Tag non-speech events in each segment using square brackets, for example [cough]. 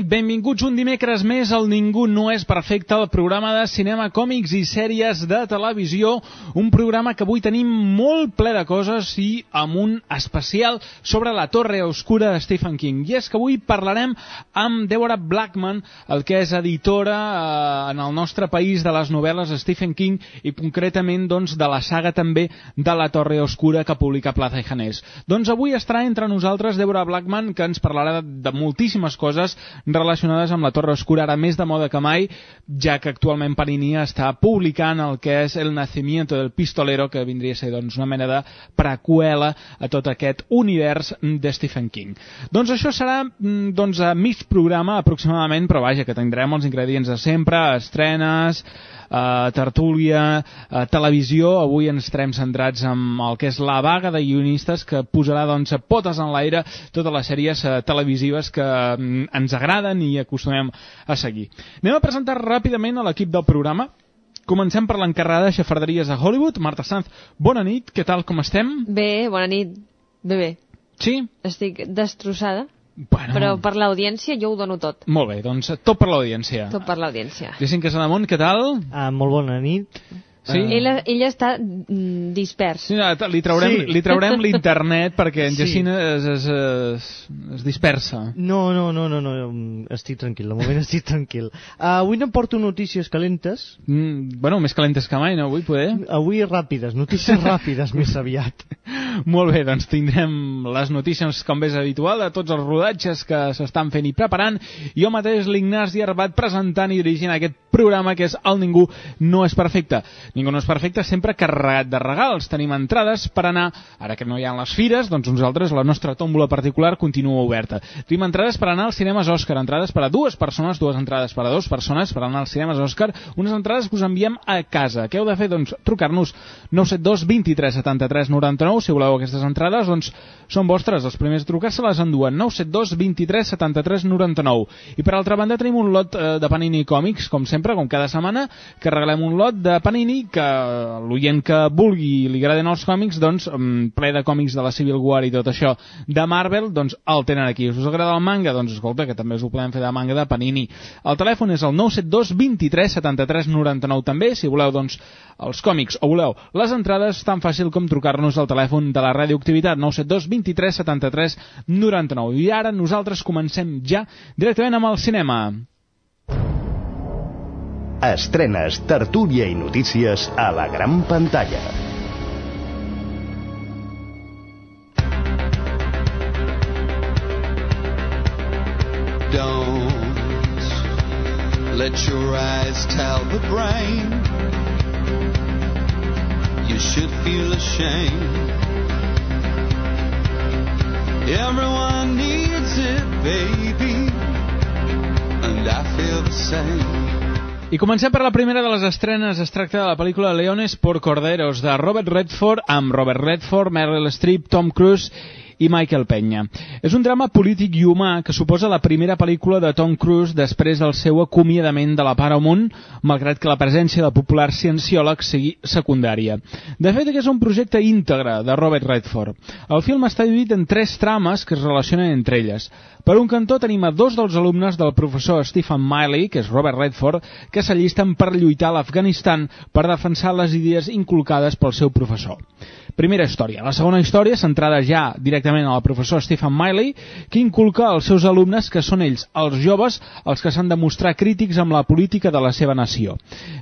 Nit, benvinguts un dimecres més al Ningú no és perfecte, el programa de cinema, còmics i sèries de televisió, un programa que avui tenim molt ple de coses i amb un especial sobre la Torre Oscura de Stephen King. I és que avui parlarem amb Deborah Blackman, el que és editora eh, en el nostre país de les novel·les de Stephen King i concretament doncs, de la saga també de la Torre Oscura que publica Plaza i Janés. Doncs avui estarà entre nosaltres Deborah Blackman, que ens parlarà de moltíssimes coses relacionades amb la Torre Oscura, ara més de moda que mai, ja que actualment Panini està publicant el que és El nacimiento del pistolero, que vindria a ser doncs, una mena de preqüela a tot aquest univers de Stephen King. Doncs això serà mm, doncs, a mig programa aproximadament, però vaja, que tindrem els ingredients de sempre, estrenes, eh, tertúlia, eh, televisió. Avui ens estarem centrats en el que és la vaga de guionistes que posarà doncs, potes en l'aire totes les sèries eh, televisives que mm, ens agraden i acostumem a seguir. Anem a presentar ràpidament a l'equip del programa. Comencem per l'encarregada de xafarderies a Hollywood. Marta Sanz, bona nit, què tal, com estem? Bé, bona nit. Bé, bé. Sí? Estic destrossada, Bueno, però per l'audiència jo ho dono tot. Molt bé, doncs tot per l'audiència. Tot per l'audiència. Jacint Casademont, què tal? Ah, molt bona nit. Sí? Ella, ella està mm, dispers. Sí, no, li traurem, Sí. li traurem [laughs] l'internet perquè en Sí. Jacint es, es, es, es dispersa. No, no, no, no, no, estic tranquil, de moment estic tranquil. Uh, avui no porto notícies calentes, Mm, bueno, més calentes que mai, no? Avui poder? avui ràpides, notícies ràpides més aviat. [laughs] Molt bé, doncs tindrem les notícies, com és habitual, de tots els rodatges que s'estan fent i preparant. Jo mateix, l'Ignasi Arbat, presentant i dirigint aquest programa que és El Ningú no és perfecte. Ningú no és perfecte, sempre carregat de regals. Tenim entrades per anar, ara que no hi ha les fires, doncs nosaltres, la nostra tòmbola particular continua oberta. Tenim entrades per anar als cinemes Òscar, entrades per a dues persones, dues entrades per a dues persones per anar als cinemes Òscar, unes entrades que us enviem a casa. Què heu de fer? Doncs trucar-nos 972 23 73 99, si voleu aquestes entrades, doncs són vostres. Els primers a trucar se les enduen 972 23 73 99. I per altra banda tenim un lot eh, de Panini Còmics, com sempre, com cada setmana, que regalem un lot de Panini que l'oient que vulgui i li agraden els còmics, doncs, mm, ple de còmics de la Civil War i tot això de Marvel, doncs el tenen aquí. Us agrada el manga, doncs escolta, que també us ho podem fer de manga de Panini. El telèfon és el 972 23 73 99 també, si voleu, doncs, els còmics o voleu les entrades, tan fàcil com trucar-nos al telèfon de la radioactivitat 972 23 73 99. I ara nosaltres comencem ja directament amb el cinema. Estrenes, tertúlia i notícies a la gran pantalla. Don't let your eyes tell the brain you should feel ashamed. Everyone needs it, baby, and I feel the same. I comencem per la primera de les estrenes. Es tracta de la pel·lícula Leones por Corderos, de Robert Redford, amb Robert Redford, Meryl Streep, Tom Cruise i Michael Peña. És un drama polític i humà que suposa la primera pel·lícula de Tom Cruise després del seu acomiadament de la Paramount, malgrat que la presència de popular cienciòleg sigui secundària. De fet, és un projecte íntegre de Robert Redford. El film està dividit en tres trames que es relacionen entre elles. Per un cantó tenim a dos dels alumnes del professor Stephen Miley, que és Robert Redford, que s'allisten per lluitar a l'Afganistan per defensar les idees inculcades pel seu professor. Primera història. La segona història, centrada ja directament al professor Stephen Miley, que inculca als seus alumnes que són ells, els joves, els que s'han de mostrar crítics amb la política de la seva nació.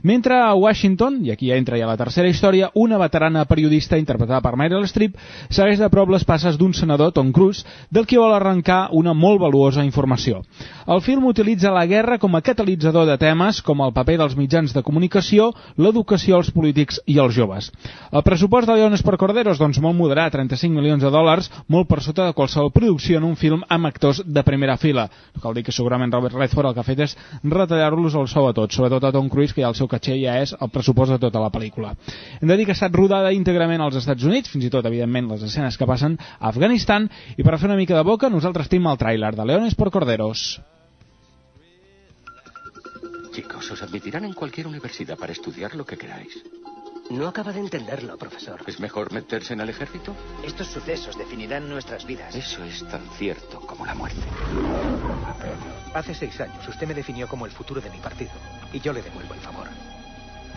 Mentre a Washington, i aquí ja entra ja la tercera història, una veterana periodista interpretada per Meryl Streep segueix de prop les passes d'un senador, Tom Cruise, del qui vol arrencar una molt valuosa informació. El film utilitza la guerra com a catalitzador de temes com el paper dels mitjans de comunicació, l'educació als polítics i als joves. El pressupost de Leones por Corderos, doncs molt moderat, 35 milions de dòlars, molt per sota de qualsevol producció en un film amb actors de primera fila. No cal dir que segurament Robert Redford el que ha fet és retallar-los el sou a tots, sobretot a Tom Cruise, que ja el seu caché ja és el pressupost de tota la pel·lícula. Hem de dir que ha estat rodada íntegrament als Estats Units, fins i tot, evidentment, les escenes que passen a Afganistan, i per fer una mica de boca, nosaltres tenim el tràiler de Leones por Corderos. Chicos, os admitirán en cualquier universidad para estudiar lo que queráis. No acaba de entenderlo, profesor. ¿Es mejor meterse en el ejército? Estos sucesos definirán nuestras vidas. Eso es tan cierto como la muerte. Hace seis años usted me definió como el futuro de mi partido y yo le devuelvo el favor.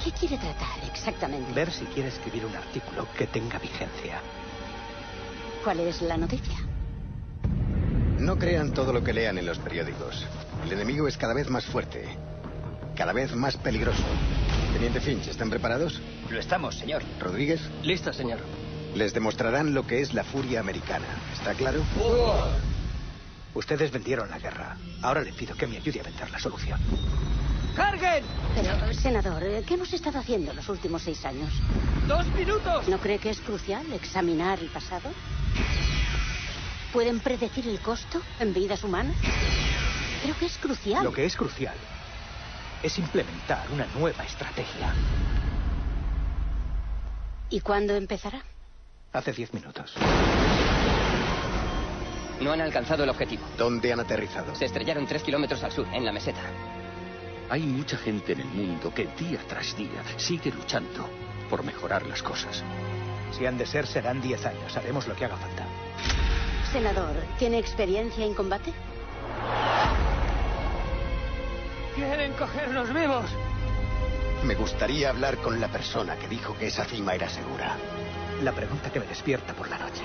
¿Qué quiere tratar exactamente? Ver si quiere escribir un artículo que tenga vigencia. ¿Cuál es la noticia? No crean todo lo que lean en los periódicos. El enemigo es cada vez más fuerte. Cada vez más peligroso. Teniente Finch, ¿están preparados? Lo estamos, señor. ¿Rodríguez? Listo, señor. Les demostrarán lo que es la furia americana. ¿Está claro? Ustedes vendieron la guerra. Ahora le pido que me ayude a vender la solución. ¡Carguen! Pero, senador, ¿qué hemos estado haciendo los últimos seis años? ¡Dos minutos! ¿No cree que es crucial examinar el pasado? ¿Pueden predecir el costo en vidas humanas? Creo que es crucial. Lo que es crucial es implementar una nueva estrategia. ¿Y cuándo empezará? Hace diez minutos. No han alcanzado el objetivo. ¿Dónde han aterrizado? Se estrellaron tres kilómetros al sur, en la meseta. Hay mucha gente en el mundo que día tras día sigue luchando por mejorar las cosas. Si han de ser, serán diez años. Haremos lo que haga falta. Senador, ¿tiene experiencia en combate? ¡Quieren cogernos vivos! Me gustaría hablar con la persona que dijo que esa cima era segura. La pregunta que me despierta por la noche,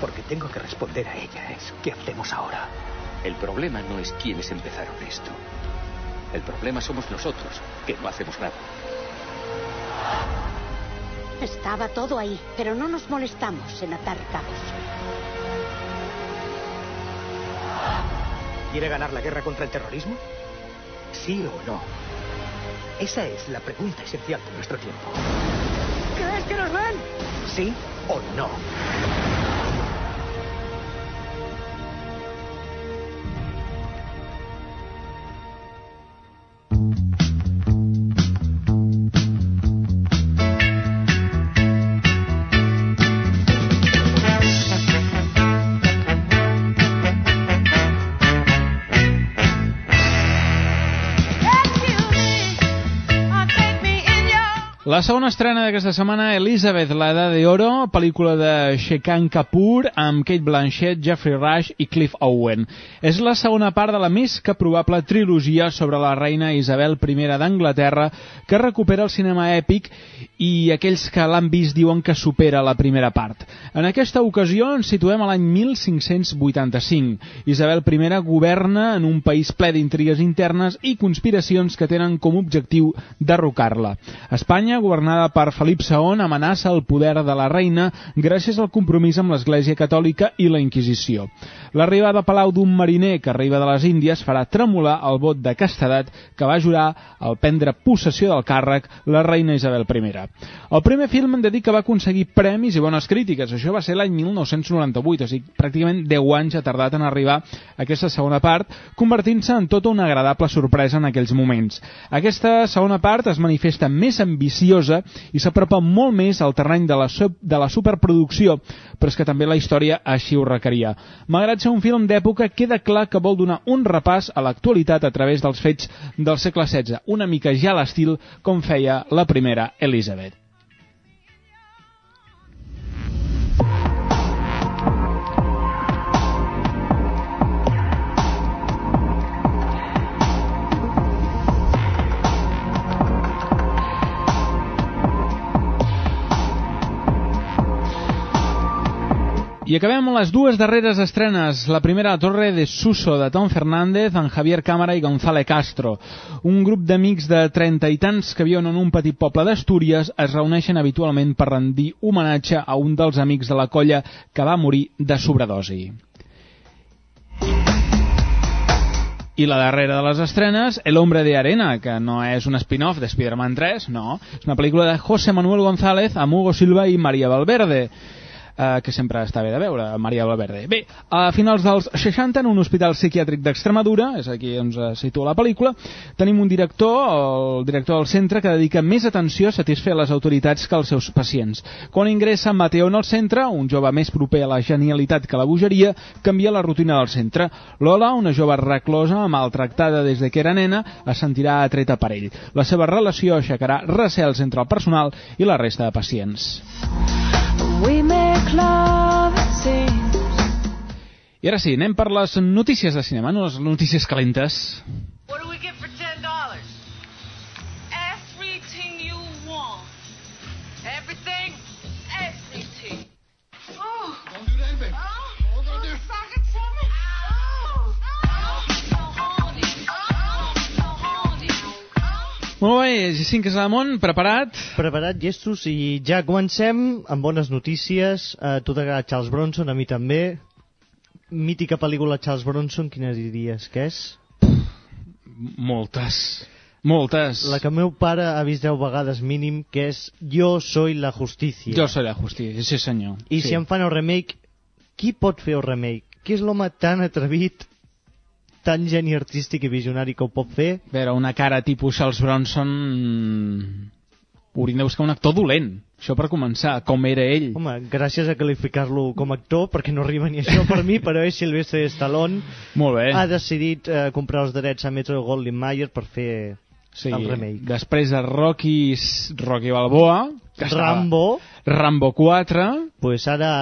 porque tengo que responder a ella, es ¿qué hacemos ahora? El problema no es quiénes empezaron esto. El problema somos nosotros, que no hacemos nada. Estaba todo ahí, pero no nos molestamos en atar cabos. ¿Quiere ganar la guerra contra el terrorismo? ¿Sí o no? Esa es la pregunta esencial de nuestro tiempo. ¿Crees que nos ven? ¿Sí o no? La segona estrena d'aquesta setmana, Elizabeth, la Edad de Oro, pel·lícula de Shekan Kapoor amb Kate Blanchett, Jeffrey Rush i Cliff Owen. És la segona part de la més que probable trilogia sobre la reina Isabel I d'Anglaterra que recupera el cinema èpic i aquells que l'han vist diuen que supera la primera part. En aquesta ocasió ens situem a l'any 1585. Isabel I governa en un país ple d'intrigues internes i conspiracions que tenen com a objectiu derrocar-la. Espanya, governada per Felip II, amenaça el poder de la reina gràcies al compromís amb l'Església Catòlica i la Inquisició. L'arribada a Palau d'un mariner que arriba de les Índies farà tremolar el vot de castedat que va jurar al prendre possessió del càrrec la reina Isabel I. El primer film hem de dir que va aconseguir premis i bones crítiques. Això va ser l'any 1998, o sigui, pràcticament 10 anys ha tardat en arribar aquesta segona part, convertint-se en tota una agradable sorpresa en aquells moments. Aquesta segona part es manifesta més ambiciosa i s'apropa molt més al terreny de la, de la superproducció, però és que també la història així ho requeria. Malgrat ser un film d'època, queda clar que vol donar un repàs a l'actualitat a través dels fets del segle XVI, una mica ja l'estil com feia la primera Elizabeth. I acabem amb les dues darreres estrenes. La primera, La Torre de Suso, de Tom Fernández, amb Javier Cámara i González Castro. Un grup d'amics de trenta i tants que viuen en un petit poble d'Astúries es reuneixen habitualment per rendir homenatge a un dels amics de la colla que va morir de sobredosi. I la darrera de les estrenes, El hombre de arena, que no és un spin-off de Spider-Man 3, no. És una pel·lícula de José Manuel González amb Hugo Silva i Maria Valverde eh, que sempre està bé de veure, Maria Valverde. Bé, a finals dels 60, en un hospital psiquiàtric d'Extremadura, és aquí on es situa la pel·lícula, tenim un director, el director del centre, que dedica més atenció a satisfer les autoritats que als seus pacients. Quan ingressa Mateo en el centre, un jove més proper a la genialitat que la bogeria, canvia la rutina del centre. Lola, una jove reclosa, maltractada des de que era nena, es sentirà atreta per ell. La seva relació aixecarà recels entre el personal i la resta de pacients. We make. I ara sí, anem per les notícies de cinema, no les notícies calentes. What do we get Molt bé, Jacint Casademont, preparat? Preparat, gestos, i ja comencem amb bones notícies. A tu t'agrada Charles Bronson, a mi també. Mítica pel·lícula Charles Bronson, quina diries que és? Moltes. Moltes. La que el meu pare ha vist 10 vegades mínim, que és Jo soy la justícia. Jo soy la justícia, sí senyor. I sí. si en fan el remake, qui pot fer el remake? Qui és l'home tan atrevit, tan geni artístic i visionari que ho pot fer? A veure, una cara tipus Charles Bronson... Hauríem de buscar un actor dolent. Això per començar, com era ell. Home, gràcies a qualificar-lo com a actor, perquè no arriba ni això per mi, [laughs] però és Sylvester Stallone. Molt bé. Ha decidit eh, comprar els drets a Metro Goldwyn Mayer per fer Sí, el remake. després de Rocky, Rocky Balboa, que Rambo, Rambo 4, pues ara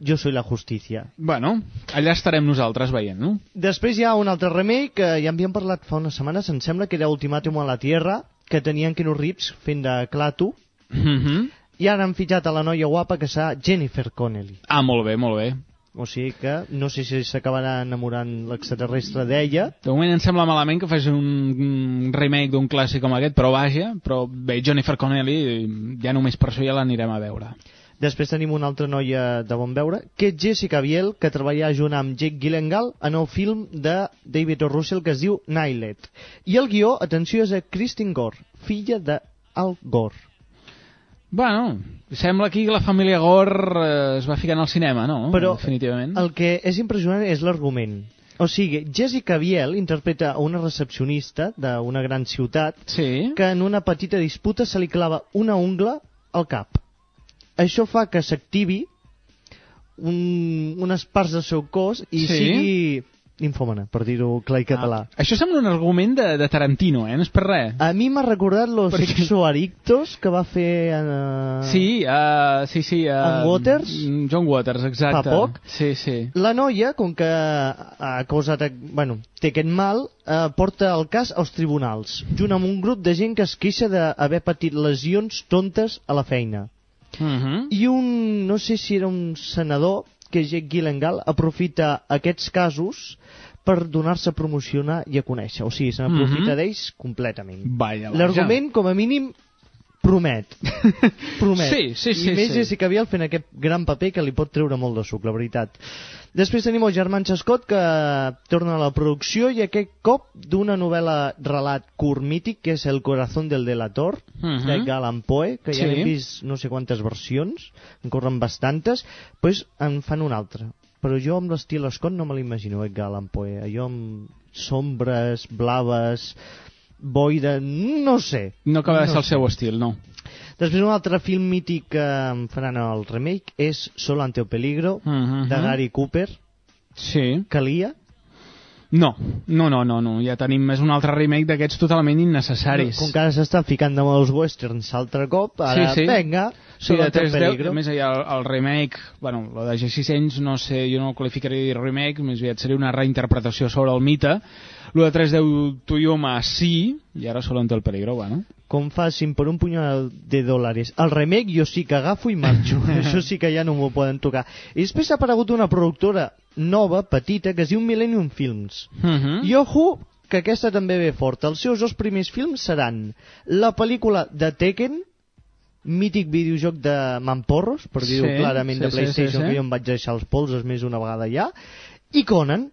Jo soy la justícia. bueno, allà estarem nosaltres veient, no? Després hi ha un altre remake que ja havíem parlat fa unes setmanes, em sembla que era Ultimátum a la Tierra, que tenien Keanu Reeves fent de Clatu, Mm -hmm. i ara han fitxat a la noia guapa que serà Jennifer Connelly. Ah, molt bé, molt bé. O sigui que no sé si s'acabarà enamorant l'extraterrestre d'ella. De moment em sembla malament que faci un, un remake d'un clàssic com aquest, però vaja, però bé, Jennifer Connelly, ja només per això ja l'anirem a veure. Després tenim una altra noia de bon veure, que és Jessica Biel, que treballarà junt amb Jake Gyllenhaal en el film de David O. Russell que es diu Nilet. I el guió, atenció, és de Kristen Gore, filla de Al Gore. Bueno, sembla aquí que la família Gore eh, es va ficar en el cinema, no? Però Definitivament. el que és impressionant és l'argument. O sigui, Jessica Biel interpreta una recepcionista d'una gran ciutat sí. que en una petita disputa se li clava una ungla al cap. Això fa que s'activi un, unes parts del seu cos i Sí. sigui infòmana, per dir-ho clar i català. Ah, això sembla un argument de, de Tarantino, eh? No és per res. A mi m'ha recordat Los Perquè- Sexo Adictos que va fer... Uh... Sí, uh, sí, sí. Uh, En Waters? John Waters, exacte. Fa poc? Sí, sí. La noia, com que ha causat, bueno, té aquest mal, eh, porta el cas als tribunals, junt amb un grup de gent que es queixa d'haver patit lesions tontes a la feina. Uh -huh. I un, no sé si era un senador, que Jake Gyllenhaal, aprofita aquests casos per donar-se a promocionar i a conèixer. O sigui, se n'aprofita Mhm. d'ells completament. L'argument, com a mínim, promet. [laughs] promet. Sí, sí, sí, I més sí. Jessica Biel fent aquest gran paper que li pot treure molt de suc, la veritat. Després tenim el germà Scott, que torna a la producció i aquest cop d'una novel·la relat curt mític, que és El corazón del delator, Mhm. de Gallan Poe, que ja Sí. hem vist no sé quantes versions, en corren bastantes, pues en fan una altra. Però jo amb l'estil Scott no me l'imagino, Edgar Allan Poe. Allò amb sombres, blaves, boira... no sé. No acaba de ser No el seu estil, no. Després un altre film mític que faran el remake és Sol ante el peligro, Mhm. de Gary Cooper. Sí. Calia? No, no, no, no, no. ja tenim més un altre remake d'aquests totalment innecessaris. Com que ara s'estan ficant amb els westerns altre cop, ara, sí, sí. venga, Sí, de ante el 3D, peligro. a més hi ha el, el remake, bueno, lo de G600, no sé, jo no ho qualificaria de remake, més aviat seria una reinterpretació sobre el mite. Lo de 3D Toyoma sí, I ara solo ante el peligro, bueno. Com facin per un punyal de dòlars. El remake jo sí que agafo i marxo. [laughs] Això sí que ja no m'ho poden tocar. I després ha aparegut una productora nova, petita, que es diu Millennium Films. Uh -huh. I ojo, que aquesta també ve forta. Els seus dos primers films seran la pel·lícula de Tekken, mític videojoc de Mamporros, per dir-ho Sí, clarament, sí, de sí, PlayStation, sí, sí. que jo em vaig deixar els polsos més d'una vegada ja, i Conan.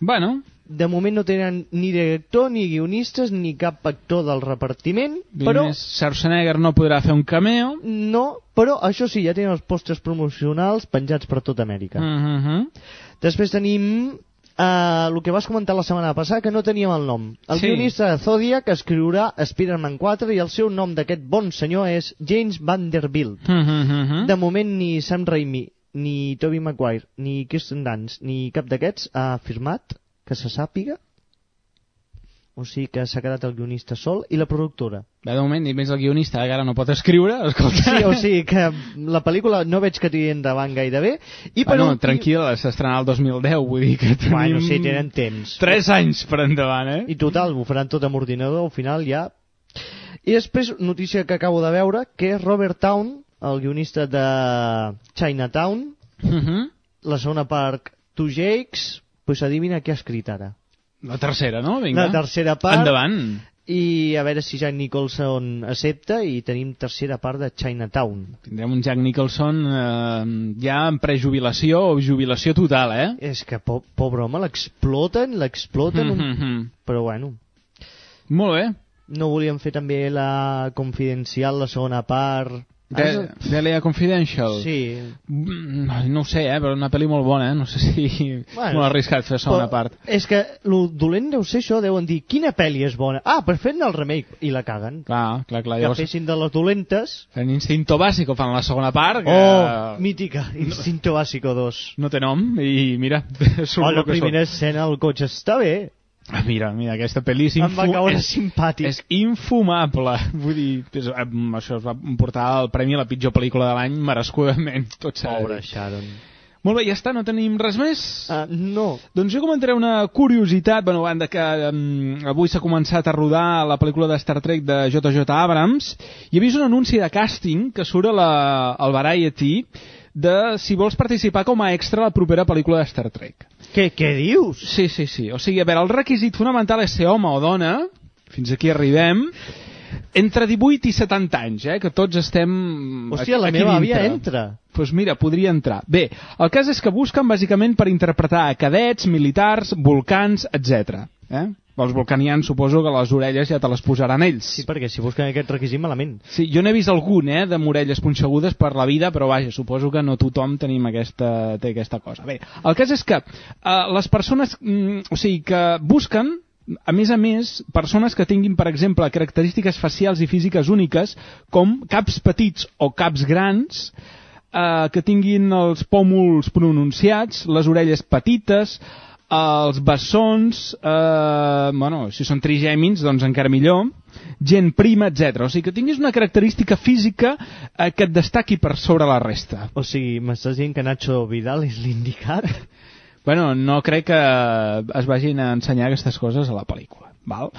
Bueno. De moment no tenen ni director, ni guionistes, ni cap actor del repartiment, Però... però... Schwarzenegger no podrà fer un cameo. No, però això sí, ja tenen els postres promocionals penjats per tota Amèrica. Uh -huh. Després tenim uh, el que vas comentar la setmana passada, que no teníem el nom. El Sí. guionista de Zodiac escriurà Spider-Man 4 i el seu nom d'aquest bon senyor és James Vanderbilt. Uh -huh. De moment ni Sam Raimi, ni Tobey Maguire, ni Kirsten Dunst, ni cap d'aquests ha afirmat que se sàpiga. O sigui que s'ha quedat el guionista sol i la productora. Bé, de moment, i més el guionista, que ara no pot escriure, escolta. Sí, o sigui que la pel·lícula no veig que tiri endavant gaire bé. I per bueno, últim- tranquil, s'estrenarà el 2010, vull dir que tenim... Bueno, sí, tenen temps. 3 anys per endavant, eh? I total, ho faran tot amb ordinador, al final ja... I després, notícia que acabo de veure, que és Robert Town, el guionista de Chinatown, Uh -huh. la segona part, Two Jakes, pues adivina què ha escrit ara. La tercera, no? Vinga. La tercera part. Endavant. I a veure si Jack Nicholson accepta i tenim tercera part de Chinatown. Tindrem un Jack Nicholson eh, ja en prejubilació o jubilació total, eh? És que, po pobre home, l'exploten, l'exploten... Mm un- -hmm. [laughs] Però bueno, Molt bé. no volíem fer també la confidencial, la segona part... De, Delia Confidential. Sí. Mm, No ho sé, eh, però una pel·li molt bona, eh? No sé si... Bueno, molt arriscat fer segona part. És que el dolent deu ser això, deuen dir, quina pel·li és bona? Ah, per fer-ne el remake, i la caguen. Clar, clar, clar. Que Llavors, fessin de les dolentes... en Instinto Básico fan la segona part, que Oh, mítica, Instinto Básico 2. no té nom, i mira, [laughs] surt Oh, el la primera surt. escena al cotxe està bé. Ah, mira, mira, aquesta pel·li és, caure és, simpàtic. és infumable. [laughs] Vull dir, és, això es va portar el premi a la pitjor pel·lícula de l'any merescudament, [laughs] tot Pobre. Sharon. Molt bé, ja està, no tenim res més? Uh, no. Doncs jo comentaré una curiositat, bueno, banda que um, avui s'ha començat a rodar la pel·lícula de Star Trek de J.J. Abrams, i he vist un anunci de càsting que surt a la, al Variety de si vols participar com a extra a la propera pel·lícula de Star Trek. Què, què dius? Sí, sí, sí. O sigui, a veure, el requisit fonamental és ser home o dona, fins aquí arribem, entre 18 i 70 anys, eh, que tots estem Hòstia, la aquí meva dintre. àvia entra. Doncs pues mira, podria entrar. Bé, el cas és que busquen bàsicament per interpretar a cadets, militars, volcans, etc. Eh? Els volcanians suposo que les orelles ja te les posaran ells. Sí, perquè si busquen aquest requisit malament. Sí, jo n'he vist algun, eh, de morelles punxegudes per la vida, però vaja, suposo que no tothom tenim aquesta, té aquesta cosa. Bé, el cas és que eh, les persones, mm, o sigui, que busquen a més a més, persones que tinguin, per exemple, característiques facials i físiques úniques, com caps petits o caps grans, eh, que tinguin els pòmuls pronunciats, les orelles petites, els bessons, eh, bueno, si són trigèmins, doncs encara millor, gent prima, etc. O sigui, que tinguis una característica física eh, que et destaqui per sobre la resta. O sigui, m'estàs dient que Nacho Vidal és l'indicat? [laughs] Bueno, no crec que es vagin a ensenyar aquestes coses a la pel·lícula. Val?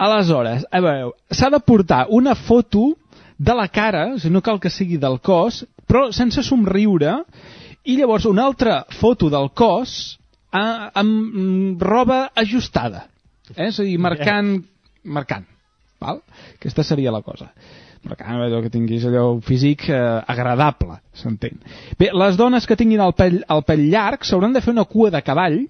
Aleshores, a veure, s'ha de portar una foto de la cara, sigui, no cal que sigui del cos, però sense somriure, i llavors una altra foto del cos eh, amb mm, roba ajustada. Eh? És a dir, marcant... marcant. Val? Aquesta seria la cosa marcant allò que tinguis allò físic eh, agradable, s'entén. Bé, les dones que tinguin el pell, el pell llarg s'hauran de fer una cua de cavall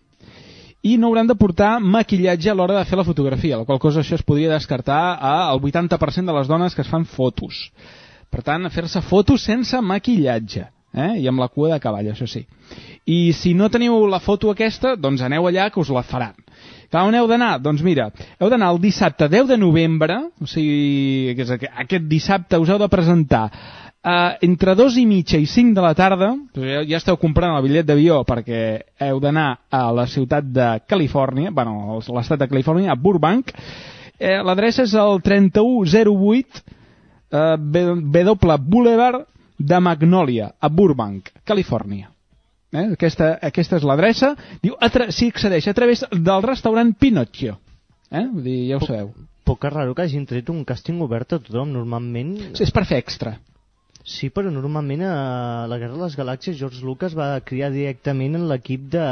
i no hauran de portar maquillatge a l'hora de fer la fotografia, la qual cosa això es podria descartar al 80% de les dones que es fan fotos. Per tant, fer-se fotos sense maquillatge, eh? i amb la cua de cavall, això sí. I si no teniu la foto aquesta, doncs aneu allà que us la faran. Clar, on heu d'anar? Doncs mira, heu d'anar el dissabte 10 de novembre, o sigui, aquest dissabte us heu de presentar uh, entre dos i mitja i 5 de la tarda, doncs ja, ja esteu comprant el bitllet d'avió perquè heu d'anar a la ciutat de Califòrnia, bueno, l'estat de Califòrnia, a Burbank, eh, l'adreça és el 3108 eh, W Boulevard de Magnolia, a Burbank, Califòrnia. Eh? Aquesta, aquesta és l'adreça. Diu, s'hi accedeix a través del restaurant Pinocchio. Eh? Vull dir, ja ho sabeu. Que raro que hagin tret un càsting obert a tothom. Normalment... Sí, és per fer extra. Sí, però normalment a la Guerra de les Galàxies George Lucas va criar directament en l'equip de...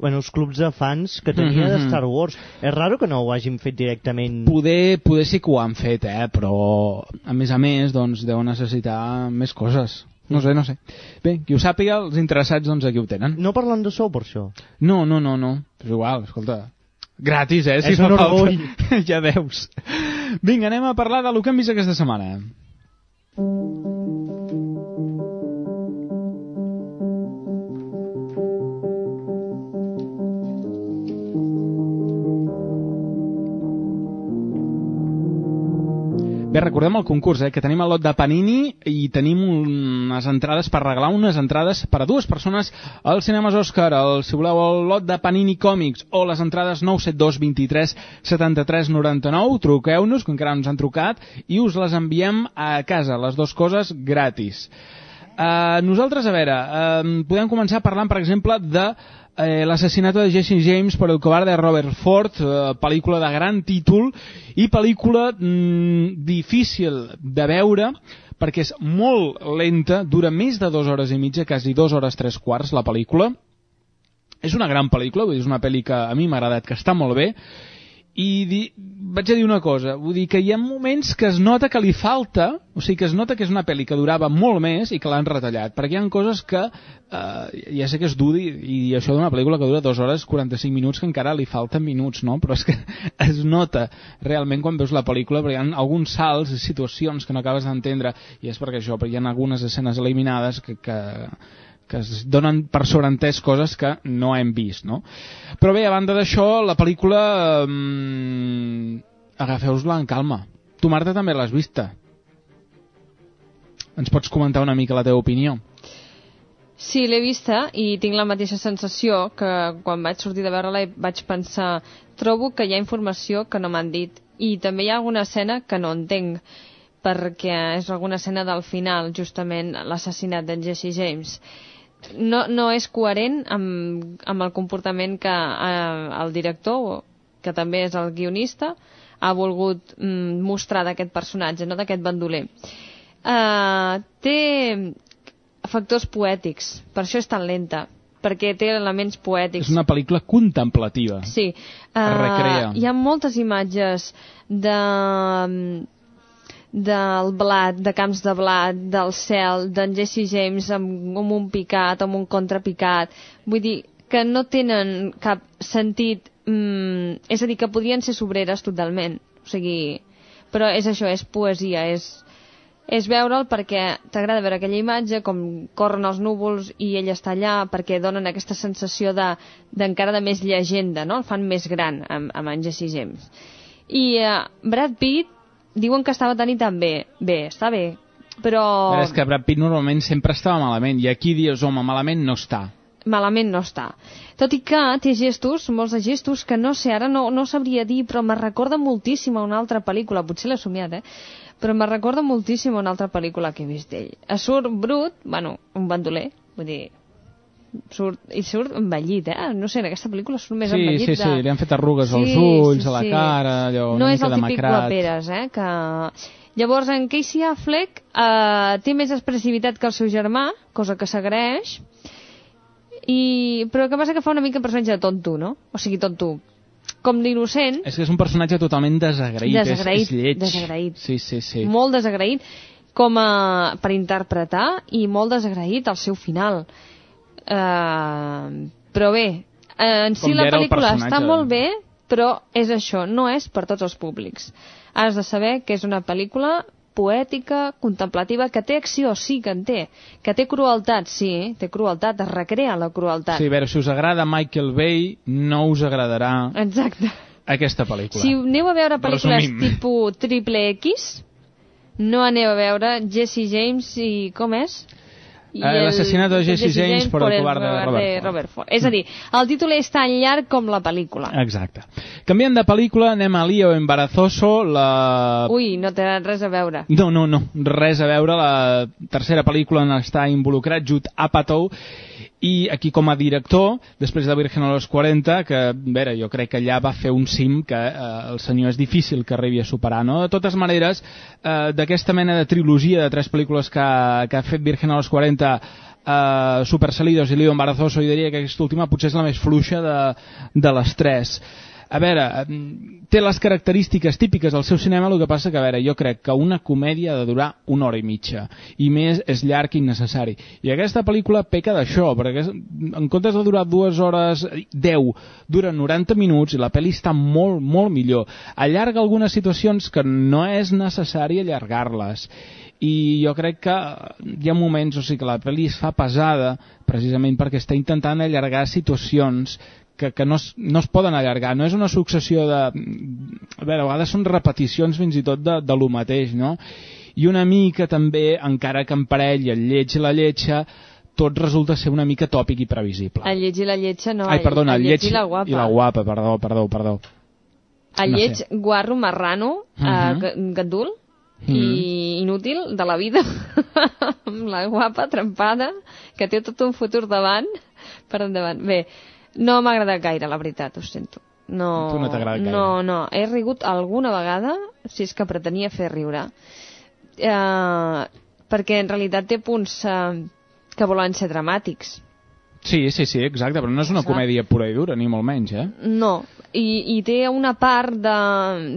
Bueno, els clubs de fans que tenia Mhm, de mhm. Star Wars. És raro que no ho hagin fet directament... Poder, poder sí que ho han fet, eh? però a més a més doncs, deu necessitar més coses. No sé, no sé. Bé, qui ho sàpiga, els interessats doncs aquí ho tenen. No parlen de sou per això? No, no, no, no. És igual, escolta. Gratis, eh? Si És un falta. orgull. [laughs] ja veus. Vinga, anem a parlar de lo que hem vist aquesta setmana. Bé, recordem el concurs, eh, que tenim el lot de Panini i tenim unes entrades per regalar unes entrades per a dues persones als cinemes Òscar. El, si voleu el lot de Panini Còmics o les entrades 972 23 73 99, truqueu-nos, que encara ens han trucat, i us les enviem a casa, les dues coses gratis. Uh, nosaltres, a veure, uh, podem començar parlant, per exemple, de eh, l'assassinat de Jesse James per el cobarde de Robert Ford, eh, pel·lícula de gran títol i pel·lícula mm, difícil de veure perquè és molt lenta, dura més de dues hores i mitja, quasi dues hores tres quarts la pel·lícula. És una gran pel·lícula, és una pel·li que a mi m'ha agradat, que està molt bé, i di, vaig a dir una cosa, vull dir que hi ha moments que es nota que li falta, o sigui que es nota que és una pel·li que durava molt més i que l'han retallat, perquè hi ha coses que eh, ja sé que és dur i, i això d'una pel·lícula que dura 2 hores 45 minuts que encara li falten minuts, no? però és que [laughs] es nota realment quan veus la pel·lícula perquè hi ha alguns salts i situacions que no acabes d'entendre i és perquè això, perquè hi ha algunes escenes eliminades que, que, que es donen per sobreentès coses que no hem vist, no? Però bé, a banda d'això, la pel·lícula... Mmm, Agafeu-us-la en calma. Tu, Marta, també l'has vista. Ens pots comentar una mica la teva opinió? Sí, l'he vista i tinc la mateixa sensació que quan vaig sortir de veure-la vaig pensar trobo que hi ha informació que no m'han dit i també hi ha alguna escena que no entenc perquè és alguna escena del final, justament l'assassinat d'en Jesse James. No, no és coherent amb, amb el comportament que eh, el director, que també és el guionista, ha volgut mm, mostrar d'aquest personatge, no d'aquest bandoler. Uh, té factors poètics, per això és tan lenta, perquè té elements poètics. És una pel·lícula contemplativa. Sí. recrea. Hi ha moltes imatges de del blat, de camps de blat, del cel, d'en Jesse James amb, amb un picat, amb un contrapicat. Vull dir que no tenen cap sentit... Mm, és a dir, que podrien ser sobreres totalment. O sigui, però és això, és poesia, és, és veure'l perquè t'agrada veure aquella imatge, com corren els núvols i ell està allà, perquè donen aquesta sensació de- d'encara de, de més llegenda, no? El fan més gran amb, amb en Jesse James. I uh, Brad Pitt diuen que estava tan i tan bé. Bé, està bé, però Però és que Brad Pitt normalment sempre estava malament i aquí dius, home, malament no està. malament no està. Tot i que té gestos, molts de gestos, que no sé, ara no, no sabria dir, però me recorda moltíssim a una altra pel·lícula, potser l'he somiat, eh? Però me recorda moltíssim a una altra pel·lícula que he vist d'ell. A surt brut, bueno, un bandoler, vull dir, surt, i surt envellit, eh? No sé, en aquesta pel·lícula surt més Sí, envellit sí, de... sí, li han fet arrugues als Sí, ulls, sí, a la sí. cara, allò, no una és mica el típic demacrat. guaperes, eh? Que... Llavors, en Casey Affleck eh, té més expressivitat que el seu germà, cosa que s'agraeix, i... però el que passa que fa una mica personatge de tonto, no? O sigui, tonto. Com d'innocent, És que és un personatge totalment desagraït, Desagraït, és, és lleig. desagraït. Sí, sí, sí. molt desagraït com a, per interpretar i molt desagraït al seu final. Uh, però bé, eh, en si Com la pel·lícula està molt bé, però és això, no és per tots els públics. Has de saber que és una pel·lícula poètica, contemplativa, que té acció, sí que en té, que té crueltat, sí, té crueltat, es recrea la crueltat. Sí, a veure, si us agrada Michael Bay, no us agradarà Exacte. aquesta pel·lícula. Si aneu a veure pel·lícules Resumim. tipus triple X, no aneu a veure Jesse James i com és? Eh, l'assassinat de Jesse James per el covarde de Robert Ford. Robert Ford. És a dir, el títol és tan llarg com la pel·lícula. Exacte. Canviant de pel·lícula, anem a Lío Embarazoso, la... Ui, no té res a veure. No, no, no, res a veure, la tercera pel·lícula on està involucrat Judd Apatow i aquí com a director, després de Virgen a los 40, que a veure, jo crec que allà va fer un cim que eh, el senyor és difícil que arribi a superar. No? De totes maneres, eh, d'aquesta mena de trilogia de tres pel·lícules que, que ha fet Virgen a los 40, eh, Super Salidos i Lío Embarazoso, jo diria que aquesta última potser és la més fluixa de, de les tres a veure, té les característiques típiques del seu cinema, el que passa que, a veure, jo crec que una comèdia ha de durar una hora i mitja, i més és llarg i innecessari. I aquesta pel·lícula peca d'això, perquè en comptes de durar dues hores, 10, dura 90 minuts i la pel·li està molt, molt millor. Allarga algunes situacions que no és necessari allargar-les i jo crec que hi ha moments o sigui, que la pel·li es fa pesada precisament perquè està intentant allargar situacions que, que no, es, no es poden allargar, no és una successió de... A veure, a vegades són repeticions fins i tot de, de lo mateix, no? I una mica també, encara que en parell el lleig i la lletja, tot resulta ser una mica tòpic i previsible. El lleig i la lletja no, Ai, perdona, el, el lleig i la guapa. I la guapa, perdó, perdó, perdó. El No lleig, sé. guarro, marrano, uh. -huh. gandul Mhm. i inútil de la vida. [laughs] Amb la guapa, trempada, que té tot un futur davant, per endavant. Bé, no m'ha agradat gaire, la veritat, ho sento. No, tu no t'ha agradat gaire. No, no, he rigut alguna vegada, si és que pretenia fer riure, eh, perquè en realitat té punts eh, que volen ser dramàtics. Sí, sí, sí, exacte, però no és una Exacte. comèdia pura i dura, ni molt menys, eh? No, i, i té una part de,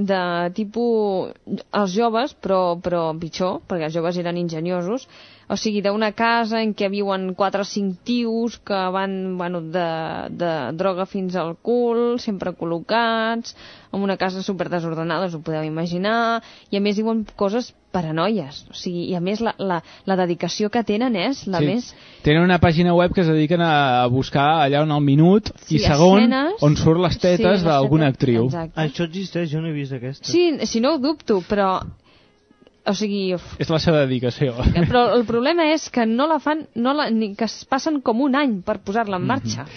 de tipus els joves, però, però pitjor, perquè els joves eren enginyosos, o sigui, d'una casa en què viuen quatre o cinc tios que van bueno, de, de droga fins al cul, sempre col·locats, en una casa super desordenada, us ho podeu imaginar, i a més diuen coses paranoies, o sigui, i a més la, la, la dedicació que tenen és la sí. més... Tenen una pàgina web que es dediquen a a buscar allà on el minut Sí, i segon escenes. on surt les Sí, tetes les d'alguna actriu. exacte. Això existeix, jo no he vist aquesta. Sí, si no ho dubto, però... O sigui, uf, És la seva dedicació. però el problema és que no la fan, no la, ni que es passen com un any per posar-la en marxa.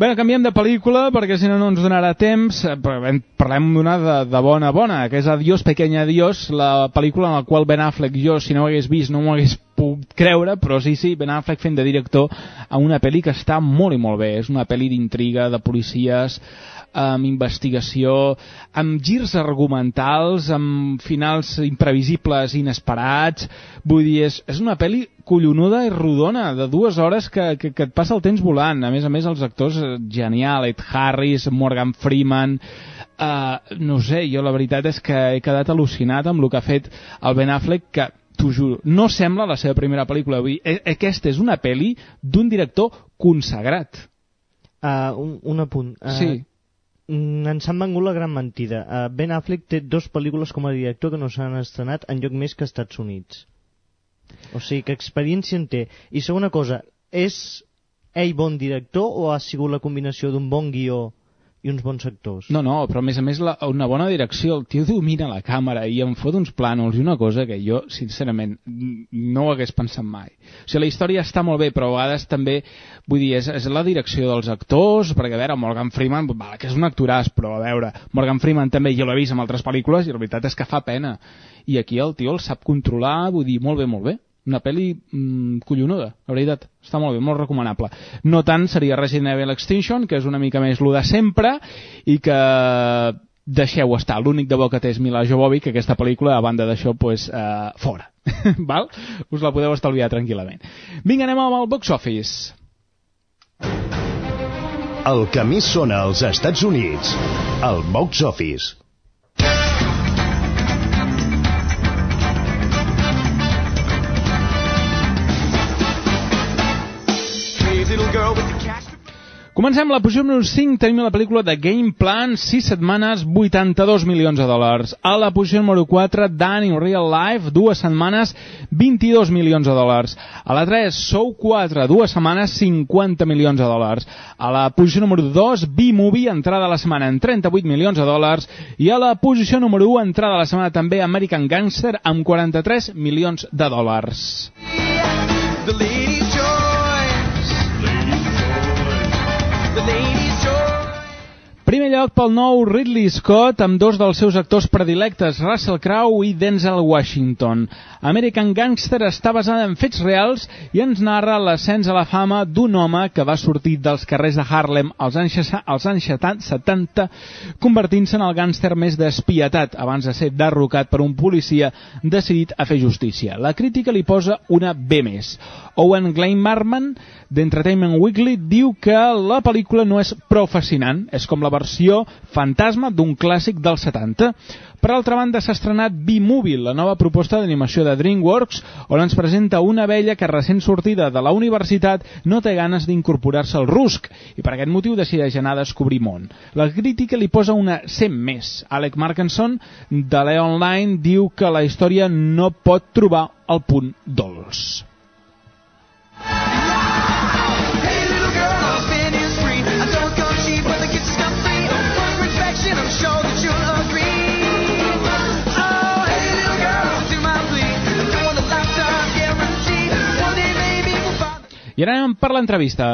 Bé, canviem de pel·lícula perquè si no no ens donarà temps. Eh, Parlem d'una de, de bona bona, que és Adiós, pequeña Adiós, la pel·lícula en la qual Ben Affleck, jo, si no ho hagués vist, no m'ho hagués pogut creure, però sí, sí, Ben Affleck fent de director a una pel·li que està molt i molt bé. És una pel·li d'intriga, de policies, amb investigació, amb girs argumentals, amb finals imprevisibles, inesperats... Vull dir, és, és una pel·li collonuda i rodona, de dues hores que, que, que et passa el temps volant. A més a més, els actors, eh, genial, Ed Harris, Morgan Freeman... Uh, no sé, jo la veritat és que he quedat al·lucinat amb el que ha fet el Ben Affleck, que t'ho juro, no sembla la seva primera pel·lícula. Vull dir, eh, aquesta és una pel·li d'un director consagrat. Uh, un, un apunt. Uh, Sí. Ens han vengut la gran mentida. Uh, ben Affleck té dos pel·lícules com a director que no s'han estrenat en lloc més que Estats Units. O sigui, que experiència en té. I segona cosa, és ell bon director o ha sigut la combinació d'un bon guió i uns bons actors? No, no, però a més a més la, una bona direcció, el tio domina la càmera i em fot uns plànols i una cosa que jo, sincerament, no ho hagués pensat mai. O sigui, la història està molt bé, però a vegades també, vull dir, és, és la direcció dels actors, perquè a veure, Morgan Freeman, vale, que és un actoràs, però a veure, Morgan Freeman també jo l'he vist en altres pel·lícules i la veritat és que fa pena. I aquí el tio el sap controlar, vull dir, molt bé, molt bé. Una pel·li mm, collonuda, la veritat. Està molt bé, molt recomanable. No tant seria Resident Evil Extinction, que és una mica més lo de sempre, i que deixeu estar. L'únic de bo que té és Mila Jovovich, que aquesta pel·lícula, a banda d'això, pues, eh, fora. [laughs] Val? Us la podeu estalviar tranquil·lament. Vinga, anem amb el box office. El que més sona als Estats Units, el box office. Comencem la posició número 5, tenim la pel·lícula de Game Plan, 6 setmanes, 82 milions de dòlars. A la posició número 4, Dan in Real Life, 2 setmanes, 22 milions de dòlars. A la 3, Sou 4, 2 setmanes, 50 milions de dòlars. A la posició número 2, B-Movie, entrada de la setmana en 38 milions de dòlars. I a la posició número 1, entrada de la setmana també American Gangster, amb 43 milions de dòlars. Primer lloc pel nou Ridley Scott amb dos dels seus actors predilectes, Russell Crowe i Denzel Washington. American Gangster està basada en fets reals i ens narra l'ascens a la fama d'un home que va sortir dels carrers de Harlem als anys, als anys 70 convertint-se en el gàngster més despietat abans de ser derrocat per un policia decidit a fer justícia. La crítica li posa una B+. Owen Gleimarman d'Entertainment Weekly diu que la pel·lícula no és prou fascinant, és com la versió fantasma d'un clàssic dels 70. Per altra banda, s'ha estrenat B-Movie, la nova proposta d'animació de DreamWorks, on ens presenta una vella que recent sortida de la universitat no té ganes d'incorporar-se al rusc i per aquest motiu decideix anar a descobrir món. La crítica li posa una 100 més. Alec Markinson, de l'E-Online, diu que la història no pot trobar el punt dolç. I ara anem per l'entrevista.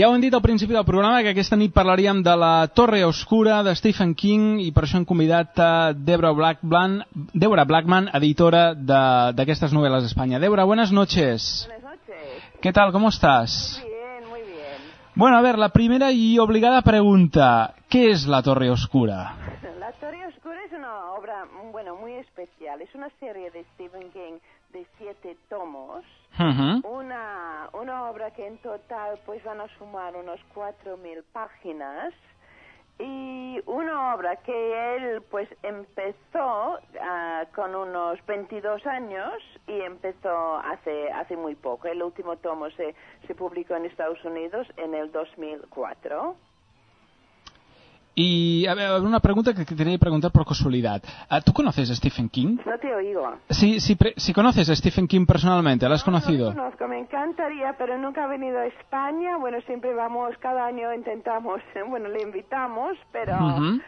Ja ho hem dit al principi del programa que aquesta nit parlaríem de la Torre Oscura de Stephen King i per això hem convidat a Deborah Blackman, Deborah Blackman editora de- d'aquestes novel·les a Espanya. Deborah, buenas noches. Buenas noches. ¿Qué tal? ¿Cómo estás? Bien, muy bien. Bueno, a ver, la primera y obligada pregunta. ¿Qué es la Torre Oscura? La Torre Oscura es una obra, bueno, muy especial. Es una serie de Stephen King de siete tomos. Una, una obra que en total pues van a sumar unos 4.000 páginas. Y una obra que él pues empezó ah, con unos 22 años y empezó hace, hace muy poco. El último tomo se, se publicó en Estados Unidos en el 2004. Y a ver, una pregunta que quería preguntar por casualidad. Ah, ¿Tú conoces a Stephen King? No te oigo. Sí, sí, sí conoces a Stephen King personalmente, ¿lo has conocido? No conozco, me encantaría, pero nunca ha venido a España. Bueno, siempre vamos, cada año intentamos, [laughs] bueno, le invitamos, pero Ujú.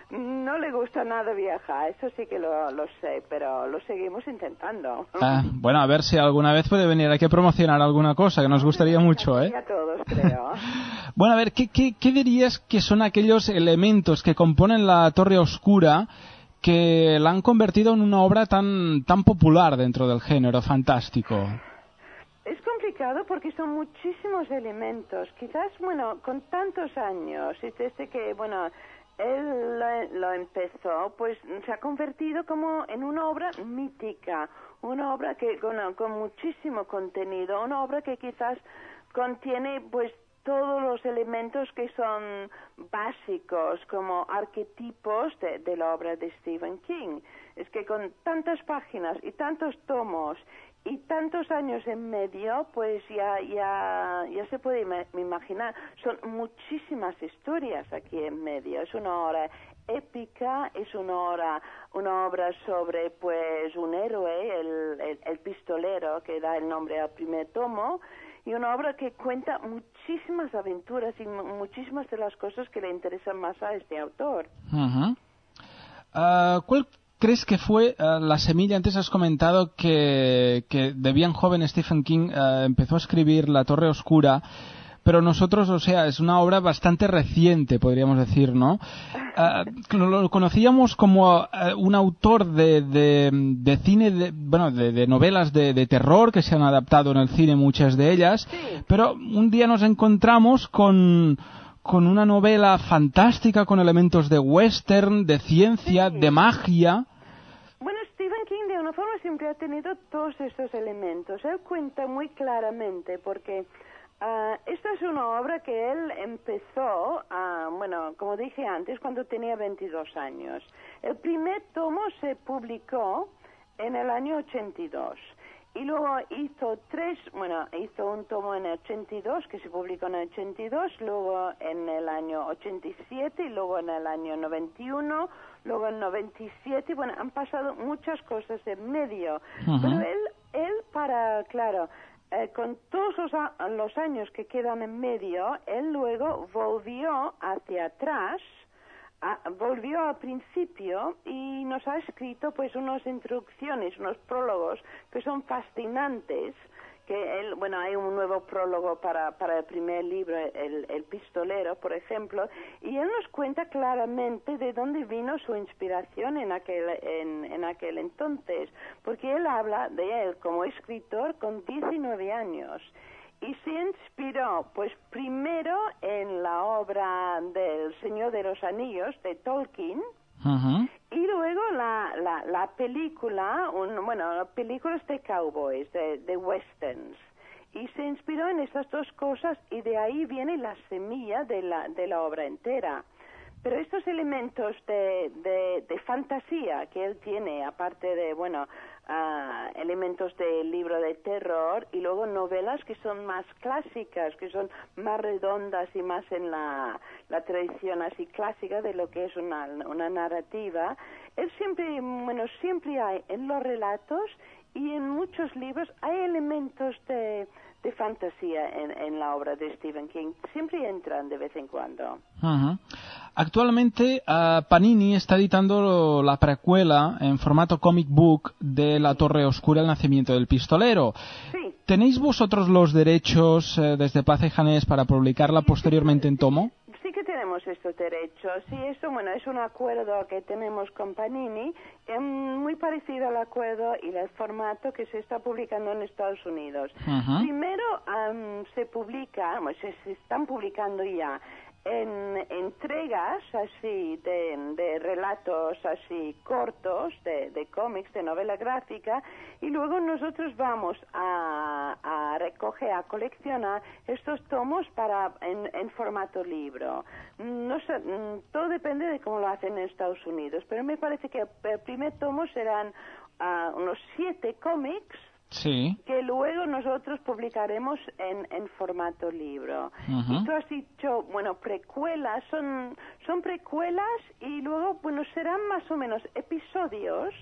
No le gusta nada viajar. Eso sí que lo, lo sé, pero lo seguimos intentando. Ah, bueno, a ver si alguna vez puede venir aquí a promocionar alguna cosa, que nos gustaría mucho, ¿eh? a todos, creo. [laughs] Bueno, a ver, ¿qué, qué, qué dirías que son aquellos elementos que componen la Torre Oscura que la han convertido en una obra tan, tan popular dentro del género fantástico? Es complicado porque son muchísimos elementos. Quizás, bueno, con tantos años, y desde que, bueno, él lo, lo empezó, pues se ha convertido como en una obra mítica, una obra que con, con muchísimo contenido, una obra que quizás contiene, pues, todos los elementos que son básicos como arquetipos de, de la obra de Stephen King. Es que con tantas páginas y tantos tomos y tantos años en medio, pues ya, ya, ya se puede ima- imaginar. Son muchísimas historias aquí en medio. Es una obra épica, es una obra, una obra sobre pues un héroe, el, pistolero que da el nombre al primer tomo, y una obra que cuenta muchísimas aventuras y mu- muchísimas de las cosas que le interesan más a este autor. Ah, ¿Cuál crees que fue eh, la semilla? Antes has comentado que, que de bien joven Stephen King eh, empezó a escribir La Torre Oscura, pero nosotros, o sea, es una obra bastante reciente, podríamos decir, ¿no? Ah, lo, conocíamos como eh, un autor de, de, de cine, de, bueno, de, de novelas de, de terror que se han adaptado en el cine, muchas de ellas, pero un día nos encontramos con con una novela fantástica con elementos de western, de ciencia, de magia. Forma siempre ha tenido todos estos elementos. Él cuenta muy claramente porque ah, esta es una obra que él empezó, ah, bueno, como dije antes, cuando tenía 22 años. El primer tomo se publicó en el año 82. Y luego hizo tres, bueno, hizo un tomo en el 82 que se publicó en el 82, luego en el año 87 y luego en el año 91, luego en 97, y bueno, han pasado muchas cosas en medio. Pero él, él para, claro, eh, con todos los, los años que quedan en medio, él luego volvió hacia atrás ah, volvió al principio y nos ha escrito pues unas introducciones, unos prólogos que son fascinantes que él, bueno, hay un nuevo prólogo para, para el primer libro, el, el pistolero, por ejemplo, y él nos cuenta claramente de dónde vino su inspiración en aquel, en, en aquel entonces, porque él habla de él como escritor con 19 años y se inspiró, pues primero en la obra del Señor de los Anillos de Tolkien, y luego la, la, la película, un, bueno, películas de cowboys, de, de westerns. Y se inspiró en estas dos cosas y de ahí viene la semilla de la, de la obra entera. Pero estos elementos de, de, de fantasía que él tiene, aparte de, bueno, ah, elementos del libro de terror y luego novelas que son más clásicas, que son más redondas y más en la, la tradición así clásica de lo que es una, una narrativa, él siempre, bueno, siempre hay en los relatos y en muchos libros hay elementos de, fantasía en, en la obra de Stephen King. Siempre entran de vez en cuando. Actualmente ah, Panini está editando la precuela en formato comic book de La Torre Oscura, el nacimiento del pistolero. Sí. ¿Tenéis vosotros los derechos eh, desde Plaza y Janés para publicarla posteriormente en tomo? Sí que tenemos estos derechos. Sí, eso, bueno, es un acuerdo que tenemos con Panini, eh, muy parecido al acuerdo y el formato que se está publicando en Estados Unidos. Primero se publica, se, se están publicando ya en entregas así de, de relatos así cortos, de, de cómics, de novela gráfica, y luego nosotros vamos a, a recoger, a coleccionar estos tomos para en, en formato libro. No sé, mm, todo depende de cómo lo hacen en Estados Unidos, pero me parece que el primer tomo serán ah, unos siete cómics Sí. que luego nosotros publicaremos en, en formato libro. Y tú has dicho, bueno, precuelas, son, son precuelas y luego, bueno, serán más o menos episodios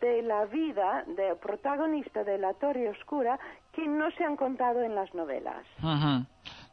de la vida del protagonista de La Torre Oscura que no se han contado en las novelas. Ujú.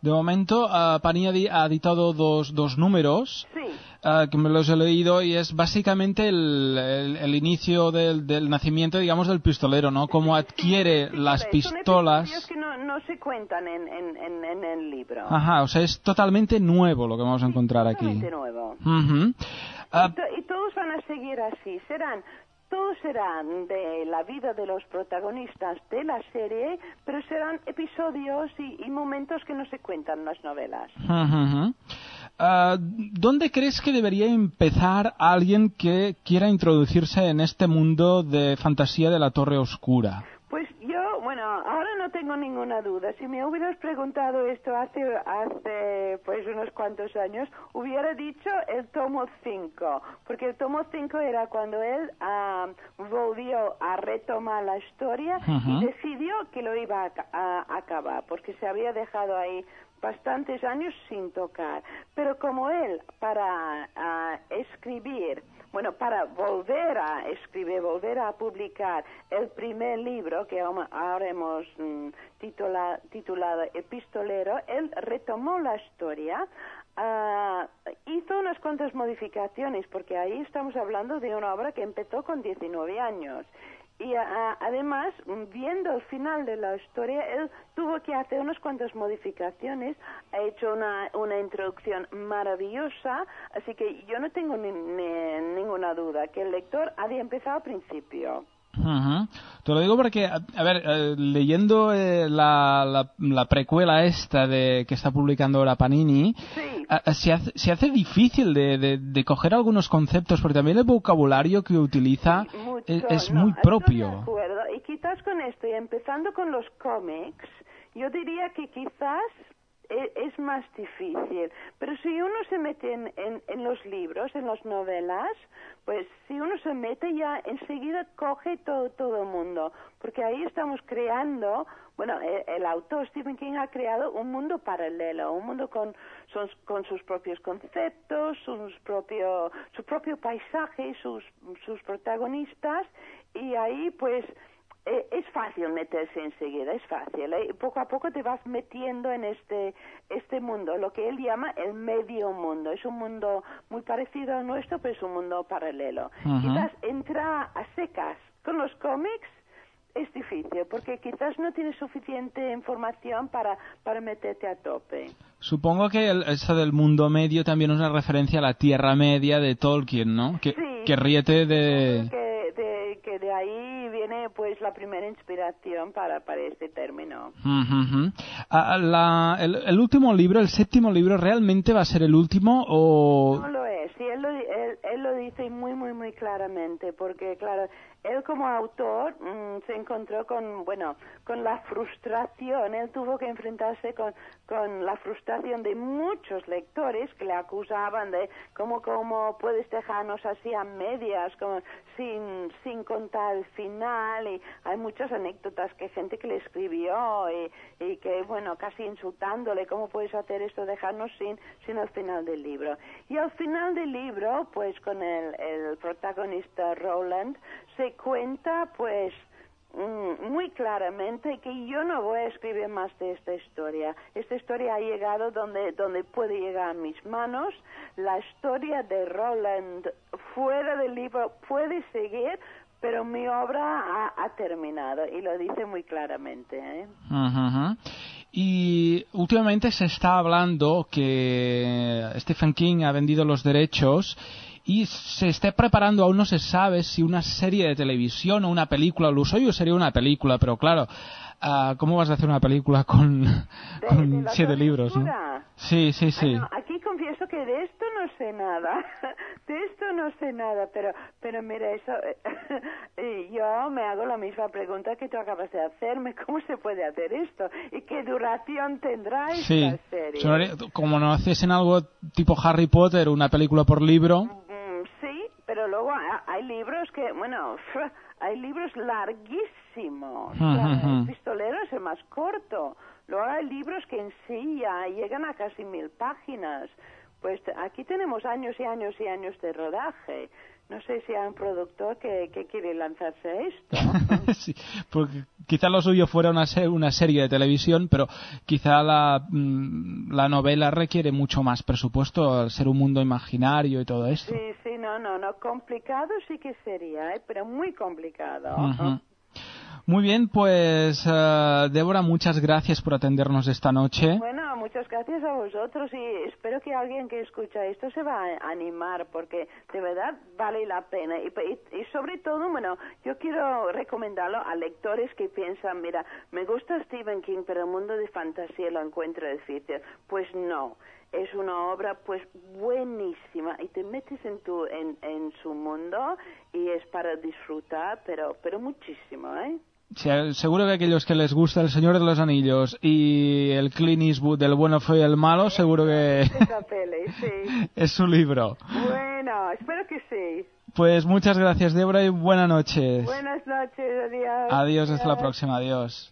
De momento, ah, Panini ha di- ha editado dos, dos números Sí. ah, que me los he leído y es básicamente el, el- el inicio del, del nacimiento, digamos, del pistolero, ¿no? Cómo adquiere las Son pistolas. episodios que no, no se cuentan en, en, en, en el libro. Ajá, o sea, es totalmente nuevo lo que vamos a encontrar aquí. Totalmente nuevo. Ujú. Y, to- y todos van a seguir así. Serán, todos serán de la vida de los protagonistas de la serie, pero serán episodios y, momentos que no se cuentan en las novelas. Ah, ¿Dónde crees que debería empezar alguien que quiera introducirse en este mundo de fantasía de la Torre Oscura? Pues yo, bueno, ahora no tengo ninguna duda. Si me hubieras preguntado esto hace, hace pues unos cuantos años, hubiera dicho el tomo 5, porque el tomo 5 era cuando él ah, volvió a retomar la historia y decidió que lo iba a, a acabar, porque se había dejado ahí bastantes años sin tocar. Pero como él, para ah, escribir, bueno, para volver a escribir, volver a publicar el primer libro que ahora hemos mm, titula- titulado Epistolero, él retomó la historia, ah, hizo unas cuantas modificaciones, porque ahí estamos hablando de una obra que empezó con 19 años. Y ah, además, viendo el final de la historia, él tuvo que hacer unas cuantas modificaciones, ha hecho una, una introducción maravillosa, así que yo no tengo ni- ni- ninguna duda que el lector ha de empezar al principio. Ujú. Te lo digo porque, a, a ver, eh, leyendo eh, la, la, la precuela esta de que está publicando ahora Panini, a- se, hace, se hace difícil de, de, de coger algunos conceptos, porque también el vocabulario que utiliza es, es No, muy estoy de propio. acuerdo. Y quizás con esto, y empezando con los cómics, yo diría que quizás e- es más difícil. Pero si uno se mete en, en, en los libros, en las novelas, pues si uno se mete ya enseguida coge todo, todo el mundo. Porque ahí estamos creando, bueno, el, el autor Stephen King ha creado un mundo paralelo, un mundo con, sus- con sus propios conceptos, sus propio, su propio paisaje, sus, sus protagonistas, y ahí pues es fácil meterse enseguida, es fácil. ¿eh? Poco a poco te vas metiendo en este, este mundo, lo que él llama el medio mundo. Es un mundo muy parecido al nuestro, pero es un mundo paralelo. Ujú. Quizás entrar a secas con los cómics es difícil, porque quizás no tienes suficiente información para, para meterte a tope. Supongo que el, eso del mundo medio también es una referencia a la Tierra Media de Tolkien, ¿no? Que, Sí. que ríete de... Que pues la primera inspiración para, para este término. Ujú, ujú. Ah, la- el, el último libro, el séptimo libro, ¿realmente va a ser el último o...? No lo es, sí, él lo, él, él lo dice muy, muy, muy claramente, porque, claro, él como autor mm, se encontró con, bueno, con la frustración, él tuvo que enfrentarse con, con la frustración de muchos lectores que le acusaban de cómo, cómo puedes dejarnos así a medias, como sin, sin contar el final, y hay muchas anécdotas que gente que le escribió y, y que, bueno, casi insultándole, ¿cómo puedes hacer esto, dejarnos sin, sin el final del libro? Y al final del libro, pues con el, el protagonista Roland, se cuenta, pues, mm, muy claramente que yo no voy a escribir más de esta historia. Esta historia ha llegado donde, donde puede llegar a mis manos. La historia de Roland fuera del libro puede seguir, pero mi obra ha, terminado y lo dice muy claramente. ¿eh? Y últimamente se está hablando que Stephen King ha vendido los derechos y se está preparando, aún no se sabe si una serie de televisión o una película, lo suyo sería una película, pero claro, ah, ¿cómo vas a hacer una película con, siete libros? Sí, sí, sí. Ah, no, aquí confieso que de esto no sé nada, [laughs] de esto no sé nada, pero, pero mira, eso, [laughs] eh, yo me hago la misma pregunta que tú acabas de hacerme, [laughs] ¿cómo se puede hacer esto? ¿Y qué duración tendrá esta Sí, serie? Como no hacen algo tipo Harry Potter, una película por libro. Hay libros que, bueno, [laughs] hay libros larguísimos. El pistolero es el más corto. Luego hay libros que en sí ya llegan a casi mil páginas. Pues aquí tenemos años y años y años de rodaje. No sé si hay un productor que, que quiere lanzarse a esto. [laughs] Sí, porque quizá lo suyo fuera una, se- una serie de televisión, pero quizá la, mm, la novela requiere mucho más presupuesto al ser un mundo imaginario y todo esto. Sí, sí, no, no, no. Complicado sí que sería, ¿eh? pero muy complicado. Muy bien, pues eh, Débora, muchas gracias por atendernos esta noche. Bueno, muchas gracias a vosotros y espero que alguien que escucha esto se va a animar porque de verdad vale la pena y, y- y sobre todo, bueno, yo quiero recomendarlo a lectores que piensan, mira, me gusta Stephen King, pero el mundo de fantasía lo encuentro difícil. Pues no, es una obra pues buenísima y te metes en tu en, en su mundo y es para disfrutar, pero pero muchísimo, ¿eh? Seguro que aquellos que les gusta El Señor de los Anillos y el Clint Eastwood del bueno, feo y el malo, seguro que Esa peli, sí. [laughs] es su libro. Bueno, espero que sí. Pues muchas gracias, Débora, y buenas noches. Buenas noches, adiós. Adiós, hasta la próxima, adiós.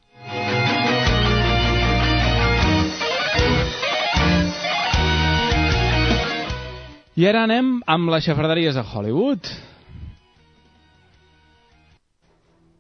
I ara anem amb les xafarderies de Hollywood.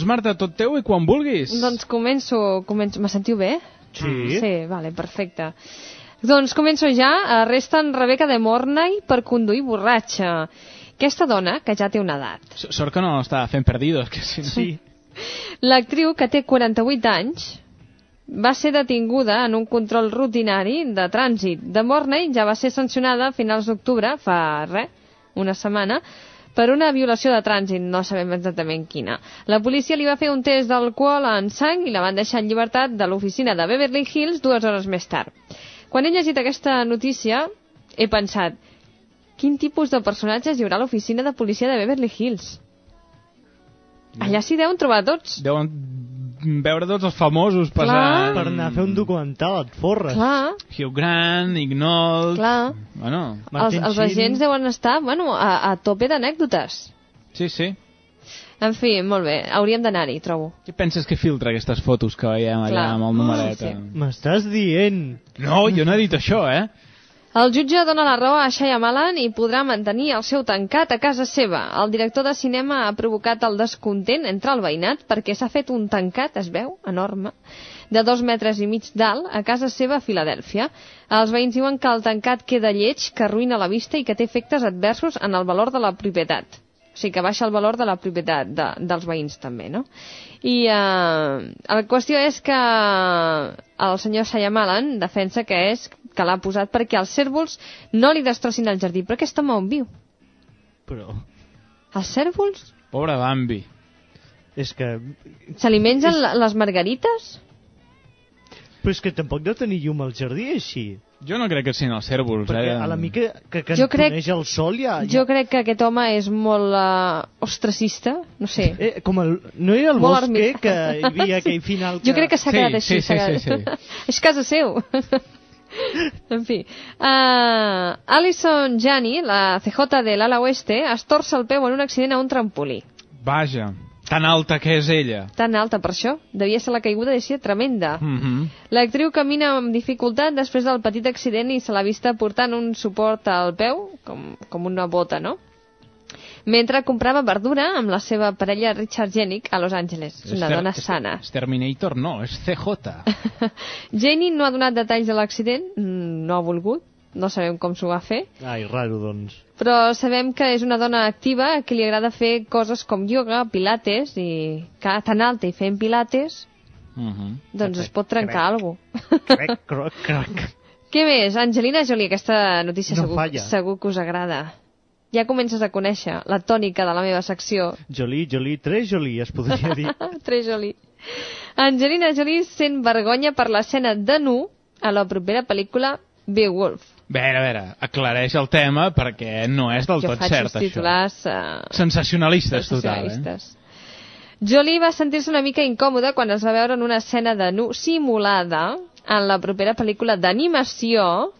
Doncs Marta, tot teu i quan vulguis. Doncs començo, començo... Me sentiu bé? Sí. Sí, vale, perfecte. Doncs començo ja. Arresten Rebecca de Mornay per conduir borratxa. Aquesta dona, que ja té una edat. S- Sort que no està fent perdidos, que si no... Sí. [laughs] L'actriu, que té 48 anys, va ser detinguda en un control rutinari de trànsit. De Mornay ja va ser sancionada a finals d'octubre, fa res, una setmana, per una violació de trànsit, no sabem exactament quina. La policia li va fer un test d'alcohol en sang i la van deixar en llibertat de l'oficina de Beverly Hills dues hores més tard. Quan he llegit aquesta notícia, he pensat, quin tipus de personatges hi haurà a l'oficina de policia de Beverly Hills? Allà s'hi deuen trobar tots. Deuen veure tots els famosos passant... Per anar a fer un documental, et forres. Clar, Hugh Grant, Nick Nolte... clar. Bueno, Els, els agents deuen estar, bueno, a, a tope d'anècdotes. sí, sí. En fi, molt bé, hauríem d'anar-hi, trobo. Què penses que filtra aquestes fotos que veiem allà Clar. amb el numeret? Sí. M'estàs dient... No, jo no he dit això, eh? El jutge dona la raó a Shyamalan i podrà mantenir el seu tancat a casa seva. El director de cinema ha provocat el descontent entre el veïnat perquè s'ha fet un tancat, es veu, enorme, de dos metres i mig d'alt a casa seva a Filadèlfia. Els veïns diuen que el tancat queda lleig, que arruïna la vista i que té efectes adversos en el valor de la propietat. O sigui, que baixa el valor de la propietat de, dels veïns també, no? I eh, la qüestió és que el senyor Shyamalan defensa que és que l'ha posat perquè els cèrvols no li destrossin el jardí. Però aquest home on viu? Però... Els cèrvols? Pobre Bambi. És que... Se li mengen la- les margarites? Però és que tampoc deu tenir llum al jardí, així. Jo no crec que siguin els cèrvols, Perquè eh? a la mica que Jo crec- el sol ja... ja... Jo crec que aquest home és molt uh, ostracista, no sé. Eh, com el... No era el Molt bosque ermità. que hi havia aquell final que... Jo crec que s'ha quedat així. s'ha quedat- [laughs] és casa seu. [laughs] en fi. Uh, Alison Janney, la CJ de l'ala oeste, es torça el peu en un accident a un trampolí. Vaja, tan alta que és ella. Tan alta per això. Devia ser la caiguda de ser tremenda. Mm -hmm. L'actriu camina amb dificultat després del petit accident i se l'ha vista portant un suport al peu, com, com una bota, no? Mentre comprava verdura amb la seva parella Richard Jenick a Los Angeles. És una dona és- sana. És Terminator, no, és CJ. [laughs] Janie no ha donat detalls de l'accident, mm, no ha volgut, no sabem com s'ho va fer, Ai, raro, doncs. però sabem que és una dona activa a qui li agrada fer coses com yoga, pilates, i que tan alta i fent pilates, Mm -hmm. doncs es pot trencar alguna Crec, [laughs] croc, crac. Què més? Angelina Jolie, aquesta notícia No segur, falla. segur que us agrada. Ja comences a conèixer la tònica de la meva secció. Jolie, Jolie, tres Jolie, es podria dir. [laughs] Tres Jolie. Angelina Jolie sent vergonya per l'escena de nu a la propera pel·lícula Beowulf. A veure, a veure, aclareix el tema perquè no és del jo tot faig cert, això. titulars... Uh, Sensacionalistes, total, eh? sensacionalistes. Jolie va sentir-se una mica incòmoda quan es va veure en una escena de nu simulada en la propera pel·lícula d'animació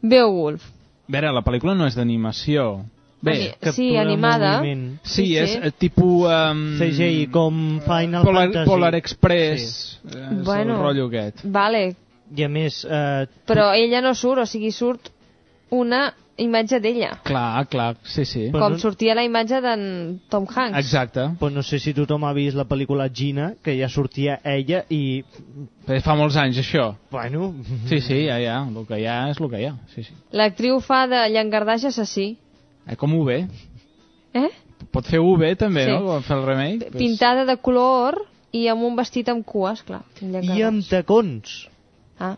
Beowulf. A veure, la pel·lícula no és d'animació. Bé, sí, animada. moviment. sí, sí, és sí. eh, tipus... Um, CGI, com Final Polar, Fantasy. Polar Express, sí. és Bueno. el rotllo aquest. Vale, I a més, eh, però ella no surt, o sigui, surt una imatge d'ella. Clar, clar, sí, sí. Però Com no- sortia la imatge d'en Tom Hanks. Exacte. Però no sé si tothom ha vist la pel·lícula Gina, que ja sortia ella i... Però fa molts anys, això. Bueno... Sí, sí, ja, ja. El que hi ha és el que hi ha. Sí, sí. L'actriu fa de llangardaix assassí. Eh, com UV. Eh? Pot fer UV, també, Sí. no? Quan fa el remake. Pintada de color i amb un vestit amb cues, clar. I llangardaix. amb tacons. Ah,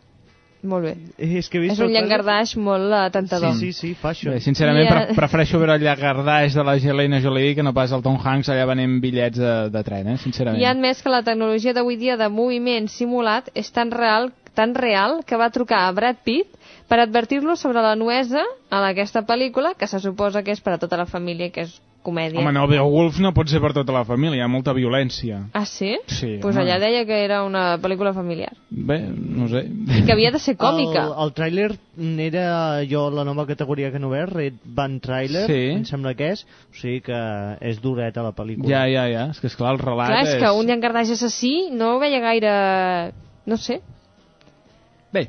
molt bé. És que he vist És un llangardaix molt uh, tentador. Sí, sí, sí, fa això. Bé, sincerament, I, pre eh, prefereixo veure el llagardaix de la Angelina Jolie que no pas el Tom Hanks allà venent bitllets de, de tren, eh? Sincerament. I ha admès que la tecnologia d'avui dia de moviment simulat és tan real, tan real que va trucar a Brad Pitt per advertir-lo sobre la nuesa en aquesta pel·lícula, que se suposa que és per a tota la família, i que és comèdia. Home, no, Beowulf no pot ser per tota la família, hi ha molta violència. Ah, sí? Sí, pues home. allà deia que era una pel·lícula familiar. Bé, no sé. I que havia de ser còmica. El, el tràiler era jo la nova categoria que no veig, Red Band Trailer, Sí. em sembla que és, o sigui que és dureta la pel·lícula. Ja, ja, ja. És que, esclar, el relat Clar, és és... que un llangardaix assassí no ho veia gaire... No sé. Bé,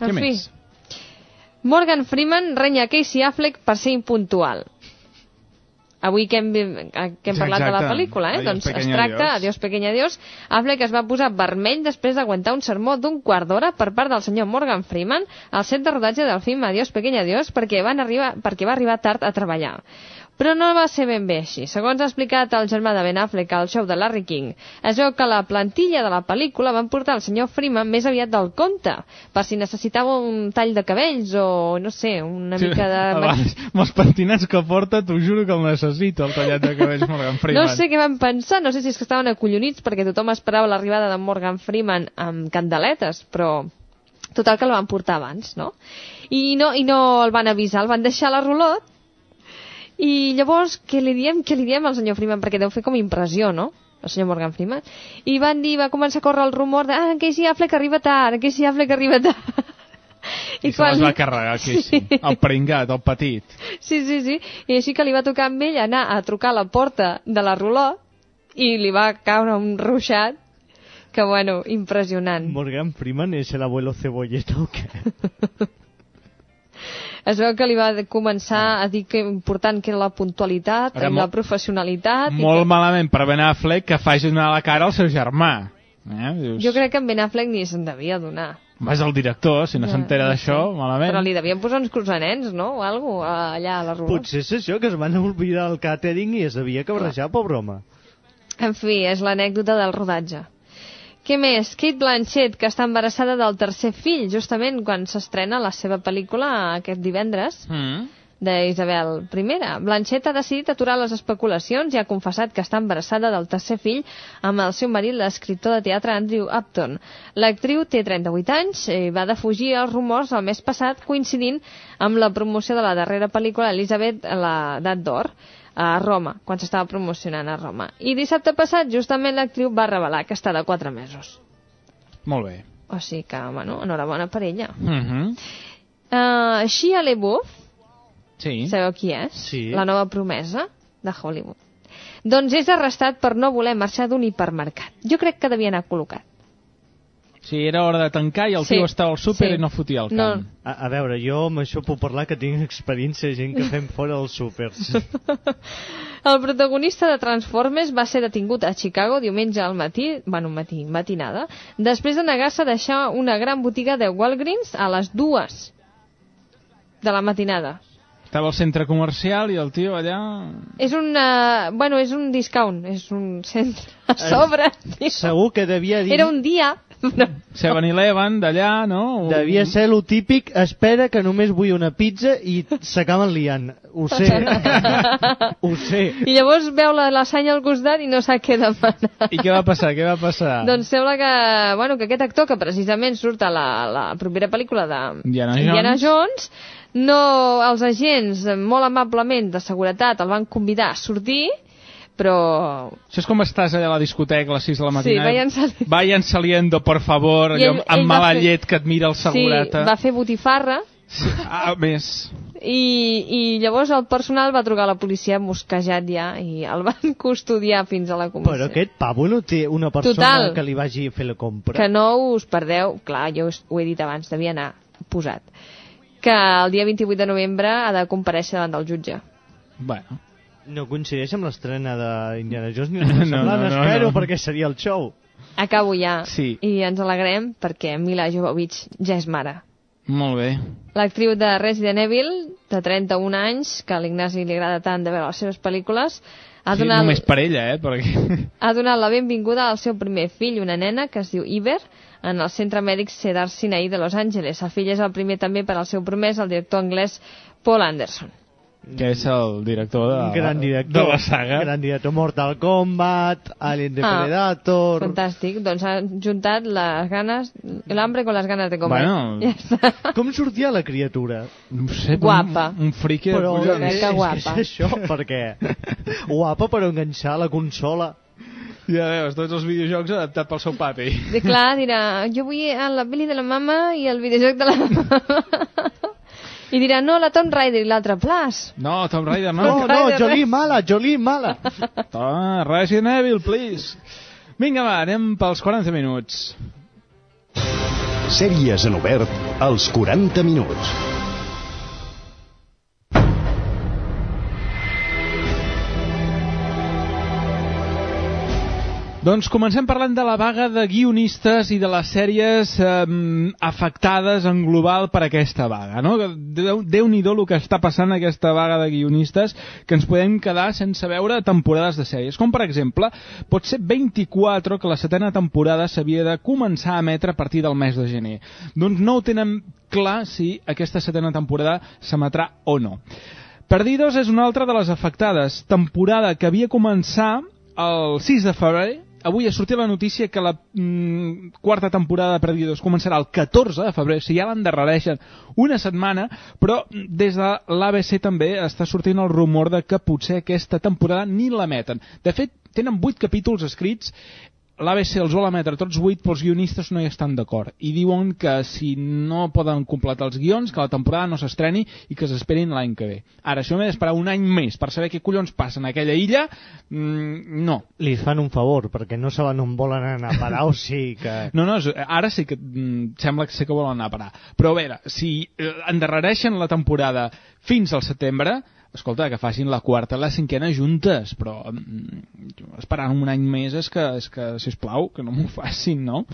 En què fi. més? Morgan Freeman renya Casey Affleck per ser impuntual. Avui que hem, que hem parlat de la Exacte. pel·lícula, eh? Adiós, doncs es tracta, adiós. adiós pequeño adiós, Affleck es va posar vermell després d'aguantar un sermó d'un quart d'hora per part del senyor Morgan Freeman al set de rodatge del film Adiós pequeño adiós perquè, van arribar, perquè va arribar tard a treballar. Però no va ser ben bé així. Segons ha explicat el germà de Ben Affleck al show de Larry King, es veu que la plantilla de la pel·lícula van portar el senyor Freeman més aviat del compte, per si necessitava un tall de cabells o, no sé, una Sí, mica de... abans, amb els pentinats que porta, t'ho juro que el necessito, el tallat de cabells Morgan Freeman. No sé què van pensar, no sé si és que estaven acollonits perquè tothom esperava l'arribada de Morgan Freeman amb candeletes, però total que el van portar abans, no? I no, i no el van avisar, el van deixar a la rulot i llavors què li diem, què li diem al senyor Freeman? Perquè deu fer com impressió, no? el senyor Morgan Freeman, i van dir, va començar a córrer el rumor de ah, en Casey Affleck arriba tard, en Casey Affleck arriba tard. [laughs] I, se les va carregar, aquí, sí. El pringat, el petit. Sí, sí, sí. I així que li va tocar amb ell anar a trucar a la porta de la rulot i li va caure un ruixat que, bueno, impressionant. Morgan Freeman és el abuelo cebolleta o què? [laughs] Es veu que li va començar a dir que important que era la puntualitat Ara i mo- la professionalitat. Molt i malament per Ben Affleck que faci donar la cara al seu germà. Eh? Dius, que... Jo crec que en Ben Affleck ni se'n devia donar. Vas al director, si no Ja, s'entera d'això, sé. malament. Però li devien posar uns cruzanens, no? O algo allà a la rulot. Potser és això, que es van oblidar el càtering i es devia cabrejar, pobre home. En fi, és l'anècdota del rodatge. Què més? Kate Blanchett, que està embarassada del tercer fill, justament quan s'estrena la seva pel·lícula aquest divendres, Mm. d'Isabel I. Blanchett ha decidit aturar les especulacions i ha confessat que està embarassada del tercer fill amb el seu marit, l'escriptor de teatre Andrew Upton. L'actriu té 38 anys i va defugir els rumors el mes passat coincidint amb la promoció de la darrera pel·lícula Elizabeth l'edat d'or a Roma, quan s'estava promocionant a Roma. I dissabte passat, justament l'actriu va revelar que està de 4 mesos. Molt bé. O sigui que, bueno, enhorabona per ella. Mm -hmm. Uh, Shia LaBeouf, Sí. Sabeu qui és? Sí. La nova promesa de Hollywood. Doncs és arrestat per no voler marxar d'un hipermercat. Jo crec que devia anar col·locat. Sí, era hora de tancar i el Sí, tio estava al súper sí. i no fotia el No. camp. A, a veure, jo amb això puc parlar que tinc experiència de gent que [laughs] fem fora dels súpers. [laughs] El protagonista de Transformers va ser detingut a Chicago diumenge al matí, bueno, matí, matinada, després de negar-se a deixar una gran botiga de Walgreens a les dues de la matinada. Estava al centre comercial i el tio allà... És un, uh, bueno, és un discount, és un centre a sobre. tio. Segur que devia dir... Era un dia. No. 7-Eleven d'allà, no? Devia ser lo típic, espera que només vull una pizza i s'acaben liant. Ho [laughs] sé. Ho sé. [laughs] I llavors veu la lasanya al costat i no sap què demanar. I què va passar? Què va passar? Doncs sembla que, bueno, que aquest actor, que precisament surt a la, la propera pel·lícula de Indiana Jones. Indiana Jones, no, els agents, molt amablement de seguretat, el van convidar a sortir, però... Això és com estàs allà a la discoteca a les 6 de la matinada. vayan sali- Vayan saliendo, por favor, I allò ell- amb ell mala fer- llet que et mira el segurata. Sí, va fer botifarra, Ah, més. i, i llavors el personal va trucar a la policia mosquejat ja i el van [laughs] custodiar fins a la comissió. Però aquest pavo no té una persona Total. que li vagi a fer la compra. Que no us perdeu, clar, jo us- ho he dit abans, devia anar posat, que el dia 28 de novembre ha de comparèixer davant del jutge. Bueno. No coincideix amb l'estrena d'Indiana Jones ni [laughs] No, semblant, no, no, espero, no. perquè seria el show. Acabo ja, Sí. i ens alegrem perquè Mila Jovovich ja és mare. Molt bé. L'actriu de Resident Evil, de 31 anys, que a l'Ignasi li agrada tant de veure les seves pel·lícules, ha Sí, donat, només per ella, eh? Perquè... [laughs] ha donat la benvinguda al seu primer fill, una nena que es diu Iber, en el centre mèdic Cedar Sinai de Los Angeles. El fill és el primer també per al seu promès, el director anglès Paul Anderson. Que és el director de, Un gran director. de la saga. Gran director. Mortal Kombat, Alien Ah, Predator... Fantàstic, doncs ha juntat les ganes, l'hambre con les ganes de comer. Bueno. [laughs] Ja està. Com sortia la criatura? No sé, Guapa. Un, un friqui de Però collons. és, que és, guapa. que és això, perquè... Guapa per enganxar la consola. Ja veus, tots els videojocs adaptats pel seu papi. De clar, dirà, jo vull a la pel·li de la mama i el videojoc de la mama. I dirà, no, la Tomb Raider i l'altre Plas. No, Tomb Raider no. No, no, Jolie mala, Jolie mala. [laughs] Ah, Resident Evil, please. Vinga, va, anem pels 40 minuts. Sèries en obert als 40 minuts. Doncs comencem parlant de la vaga de guionistes i de les sèries eh, afectades en global per aquesta vaga. No? Déu- Déu-n'hi-do el que està passant aquesta vaga de guionistes que ens podem quedar sense veure temporades de sèries. Com, per exemple, pot ser 24 que la setena temporada s'havia de començar a emetre a partir del mes de gener. Doncs no ho tenen clar si aquesta setena temporada s'emetrà o no. Perdidos és una altra de les afectades. Temporada que havia començar el 6 de febrer avui ha sortit la notícia que la mm, quarta temporada de Perdidos començarà el 14 de febrer, sigui, ja l'endarrereixen una setmana, però des de l'ABC també està sortint el rumor de que potser aquesta temporada ni l'emeten. De fet, tenen 8 capítols escrits l'ABC els vol emetre tots 8 però els guionistes no hi estan d'acord. I diuen que si no poden completar els guions que la temporada no s'estreni i que s'esperin l'any que ve. Ara si m'he d'esperar un any més per saber què collons passa en aquella illa. Mm, no. Li fan un favor, perquè no saben on volen anar a parar, o sigui que... [laughs] no, no, ara sí que mm, sembla que sé que volen anar a parar. Però a veure, si eh, endarrereixen la temporada fins al setembre, escolta, que facin la quarta i la cinquena juntes, però mm, esperant un any més és que, és que sisplau, que no m'ho facin, no?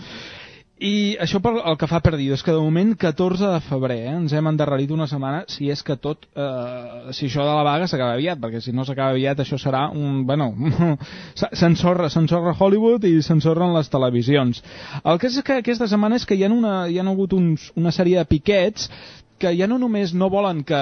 I això per el que fa Perdidos, que de moment 14 de febrer, eh? ens hem endarrerit una setmana, si és que tot, eh, si això de la vaga s'acaba aviat, perquè si no s'acaba aviat això serà un, bueno, [laughs] s'ensorra, s'ensorra Hollywood i s'ensorren les televisions. El que és que aquesta setmana és que hi ha, una, hi ha hagut uns, una sèrie de piquets que ja no només no volen que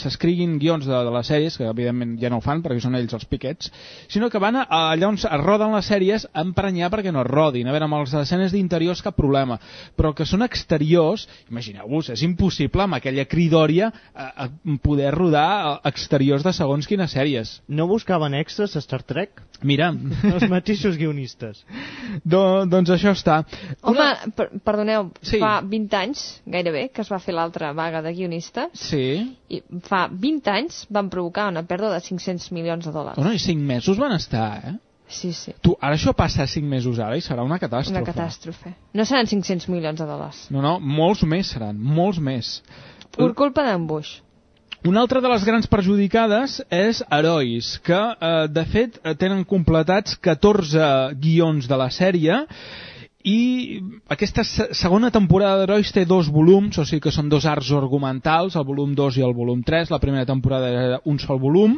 s'escriguin guions de, de les sèries, que evidentment ja no ho fan perquè són ells els piquets, sinó que van a, allà on es roden les sèries a emprenyar perquè no es rodin. A veure, amb les escenes d'interiors cap problema, però que són exteriors, imagineu-vos, és impossible amb aquella cridòria a, a poder rodar exteriors de segons quines sèries. No buscaven extras a Star Trek? Mira. [laughs] Els mateixos guionistes. Do, doncs això està. Home, per, perdoneu, Sí. fa 20 anys, gairebé, que es va fer l'altra vaga de guionistes, Sí. i fa 20 anys van provocar una pèrdua de 500 milions de dòlars. Oh, no, i cinc mesos van estar, eh? Sí, sí. Tu, ara això passa cinc mesos ara i serà una catàstrofe. Una catàstrofe. No seran 500 milions de dòlars. No, no, molts més seran, molts més. Per culpa d'en Bush. Una altra de les grans perjudicades és Herois, que eh, de fet eh, tenen completats 14 guions de la sèrie i aquesta se- segona temporada d'Herois té dos volums, o sigui que són dos arcs argumentals, el volum 2 i el volum 3, la primera temporada era un sol volum,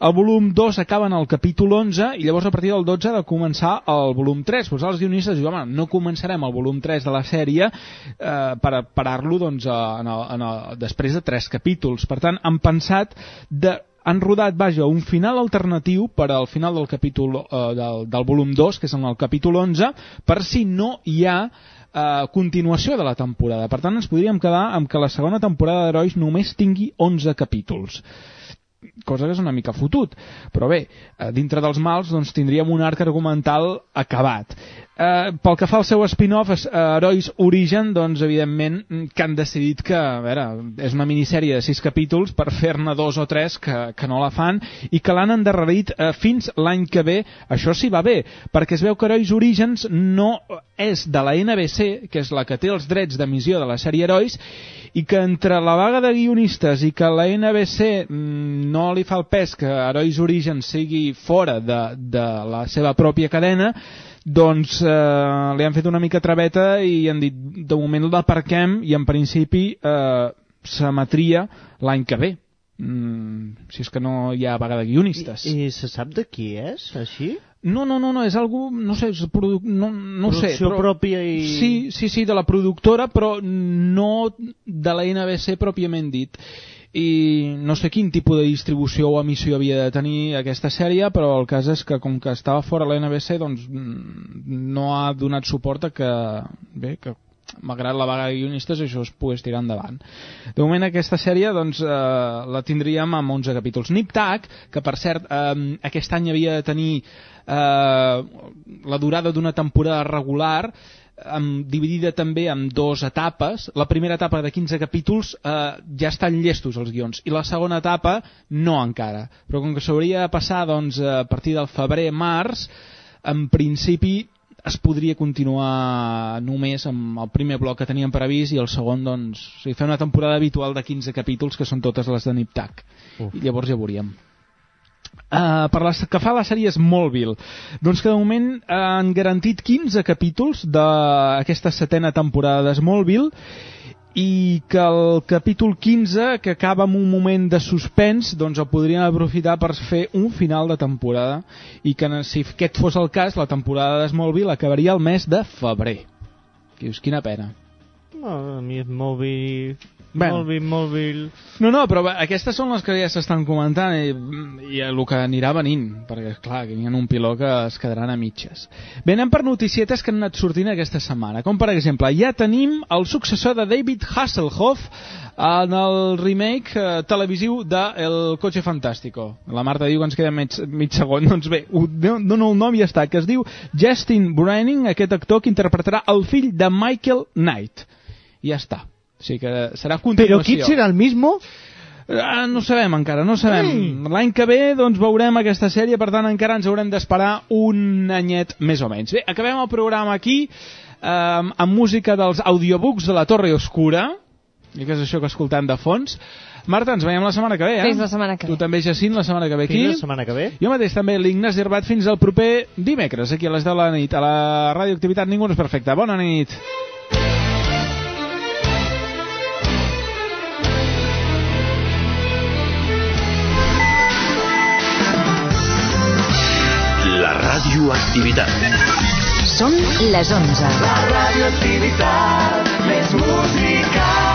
el volum 2 acaba en el capítol 11 i llavors a partir del 12 ha de començar el volum 3. Pues els guionistes diuen, home, no començarem el volum 3 de la sèrie eh, per parar-lo doncs, en el, en el, després de tres capítols. Per tant, han pensat de han rodat, vaja, un final alternatiu per al final del capítol eh, del, del volum 2, que és en el capítol 11, per si no hi ha eh, continuació de la temporada. Per tant, ens podríem quedar amb que la segona temporada d'Herois només tingui 11 capítols cosa que és una mica fotut. Però bé, eh, dintre dels mals doncs, tindríem un arc argumental acabat. Eh, pel que fa al seu spin-off, eh, Herois Origen, doncs, evidentment, mm, que han decidit que, a veure, és una minissèrie de sis capítols per fer-ne dos o tres que, que no la fan i que l'han endarrerit eh, fins l'any que ve. Això sí va bé, perquè es veu que Herois Orígens no és de la NBC, que és la que té els drets d'emissió de la sèrie Herois, i que entre la vaga de guionistes i que la NBC mm, no li fa el pes que Herois Origen sigui fora de, de la seva pròpia cadena, doncs eh, li han fet una mica traveta i han dit de moment l'aparquem i en principi eh, s'emetria l'any que ve. Mm, si és que no hi ha vaga de guionistes. I, I se sap de qui és, així? No, no, no, no, és algú, no sé, és produ... no, no sé. Producció pròpia i- Sí, sí, sí, de la productora, però no de la NBC pròpiament dit. I no sé quin tipus de distribució o emissió havia de tenir aquesta sèrie, però el cas és que com que estava fora la NBC, doncs mm, no ha donat suport a que, bé, que malgrat la vaga de guionistes això es pogués tirar endavant. De moment aquesta sèrie doncs, eh, la tindríem amb 11 capítols. Nip Tuck, que per cert eh, aquest any havia de tenir eh, la durada d'una temporada regular, amb, dividida també en dues etapes. La primera etapa de 15 capítols eh, ja estan llestos els guions i la segona etapa no encara. Però com que s'hauria de passar doncs, a partir del febrer-març, en principi es podria continuar només amb el primer bloc que teníem previst i el segon, doncs, o sigui, fer una temporada habitual de 15 capítols, que són totes les de Nip Tuck. Uf. I llavors ja veuríem. Uh, per les que fa la sèrie Smallville doncs que de moment han garantit 15 capítols d'aquesta setena temporada de Smallville i que el capítol 15 que acaba amb un moment de suspens doncs el podrien aprofitar per fer un final de temporada i que si aquest fos el cas la temporada de Smallville acabaria el mes de febrer. Que dius, quina pena. No, a mi és Bueno. Mòbil, mòbil... No, no, però aquestes són les que ja s'estan comentant i, i el que anirà venint, perquè, clar, que hi ha un piló que es quedaran a mitges. Bé, anem per noticietes que han anat sortint aquesta setmana, com per exemple, ja tenim el successor de David Hasselhoff en el remake eh, televisiu de El cotxe fantàstico. La Marta diu que ens queda mig, mig segon, [laughs] doncs bé, ho dono el nom i ja està, que es diu Justin Branning, aquest actor que interpretarà el fill de Michael Knight. I ja està. O sigui que serà continuació. Però qui serà el mismo? Ah, no sabem encara, no sabem. L'any que ve doncs veurem aquesta sèrie, per tant encara ens haurem d'esperar un anyet més o menys. Bé, acabem el programa aquí eh, amb música dels audiobooks de la Torre Oscura, i que és això que escoltem de fons. Marta, ens veiem la setmana que ve, eh? Fins la setmana que Tu també, Jacint, la setmana que ve aquí. Fins la setmana que ve. Jo mateix també, l'Ignasi Herbat, fins al proper dimecres, aquí a les 10 de la nit, a la radioactivitat Ningú no és perfecte. Bona nit. Radioactivitat. Són les 11. La radioactivitat més música.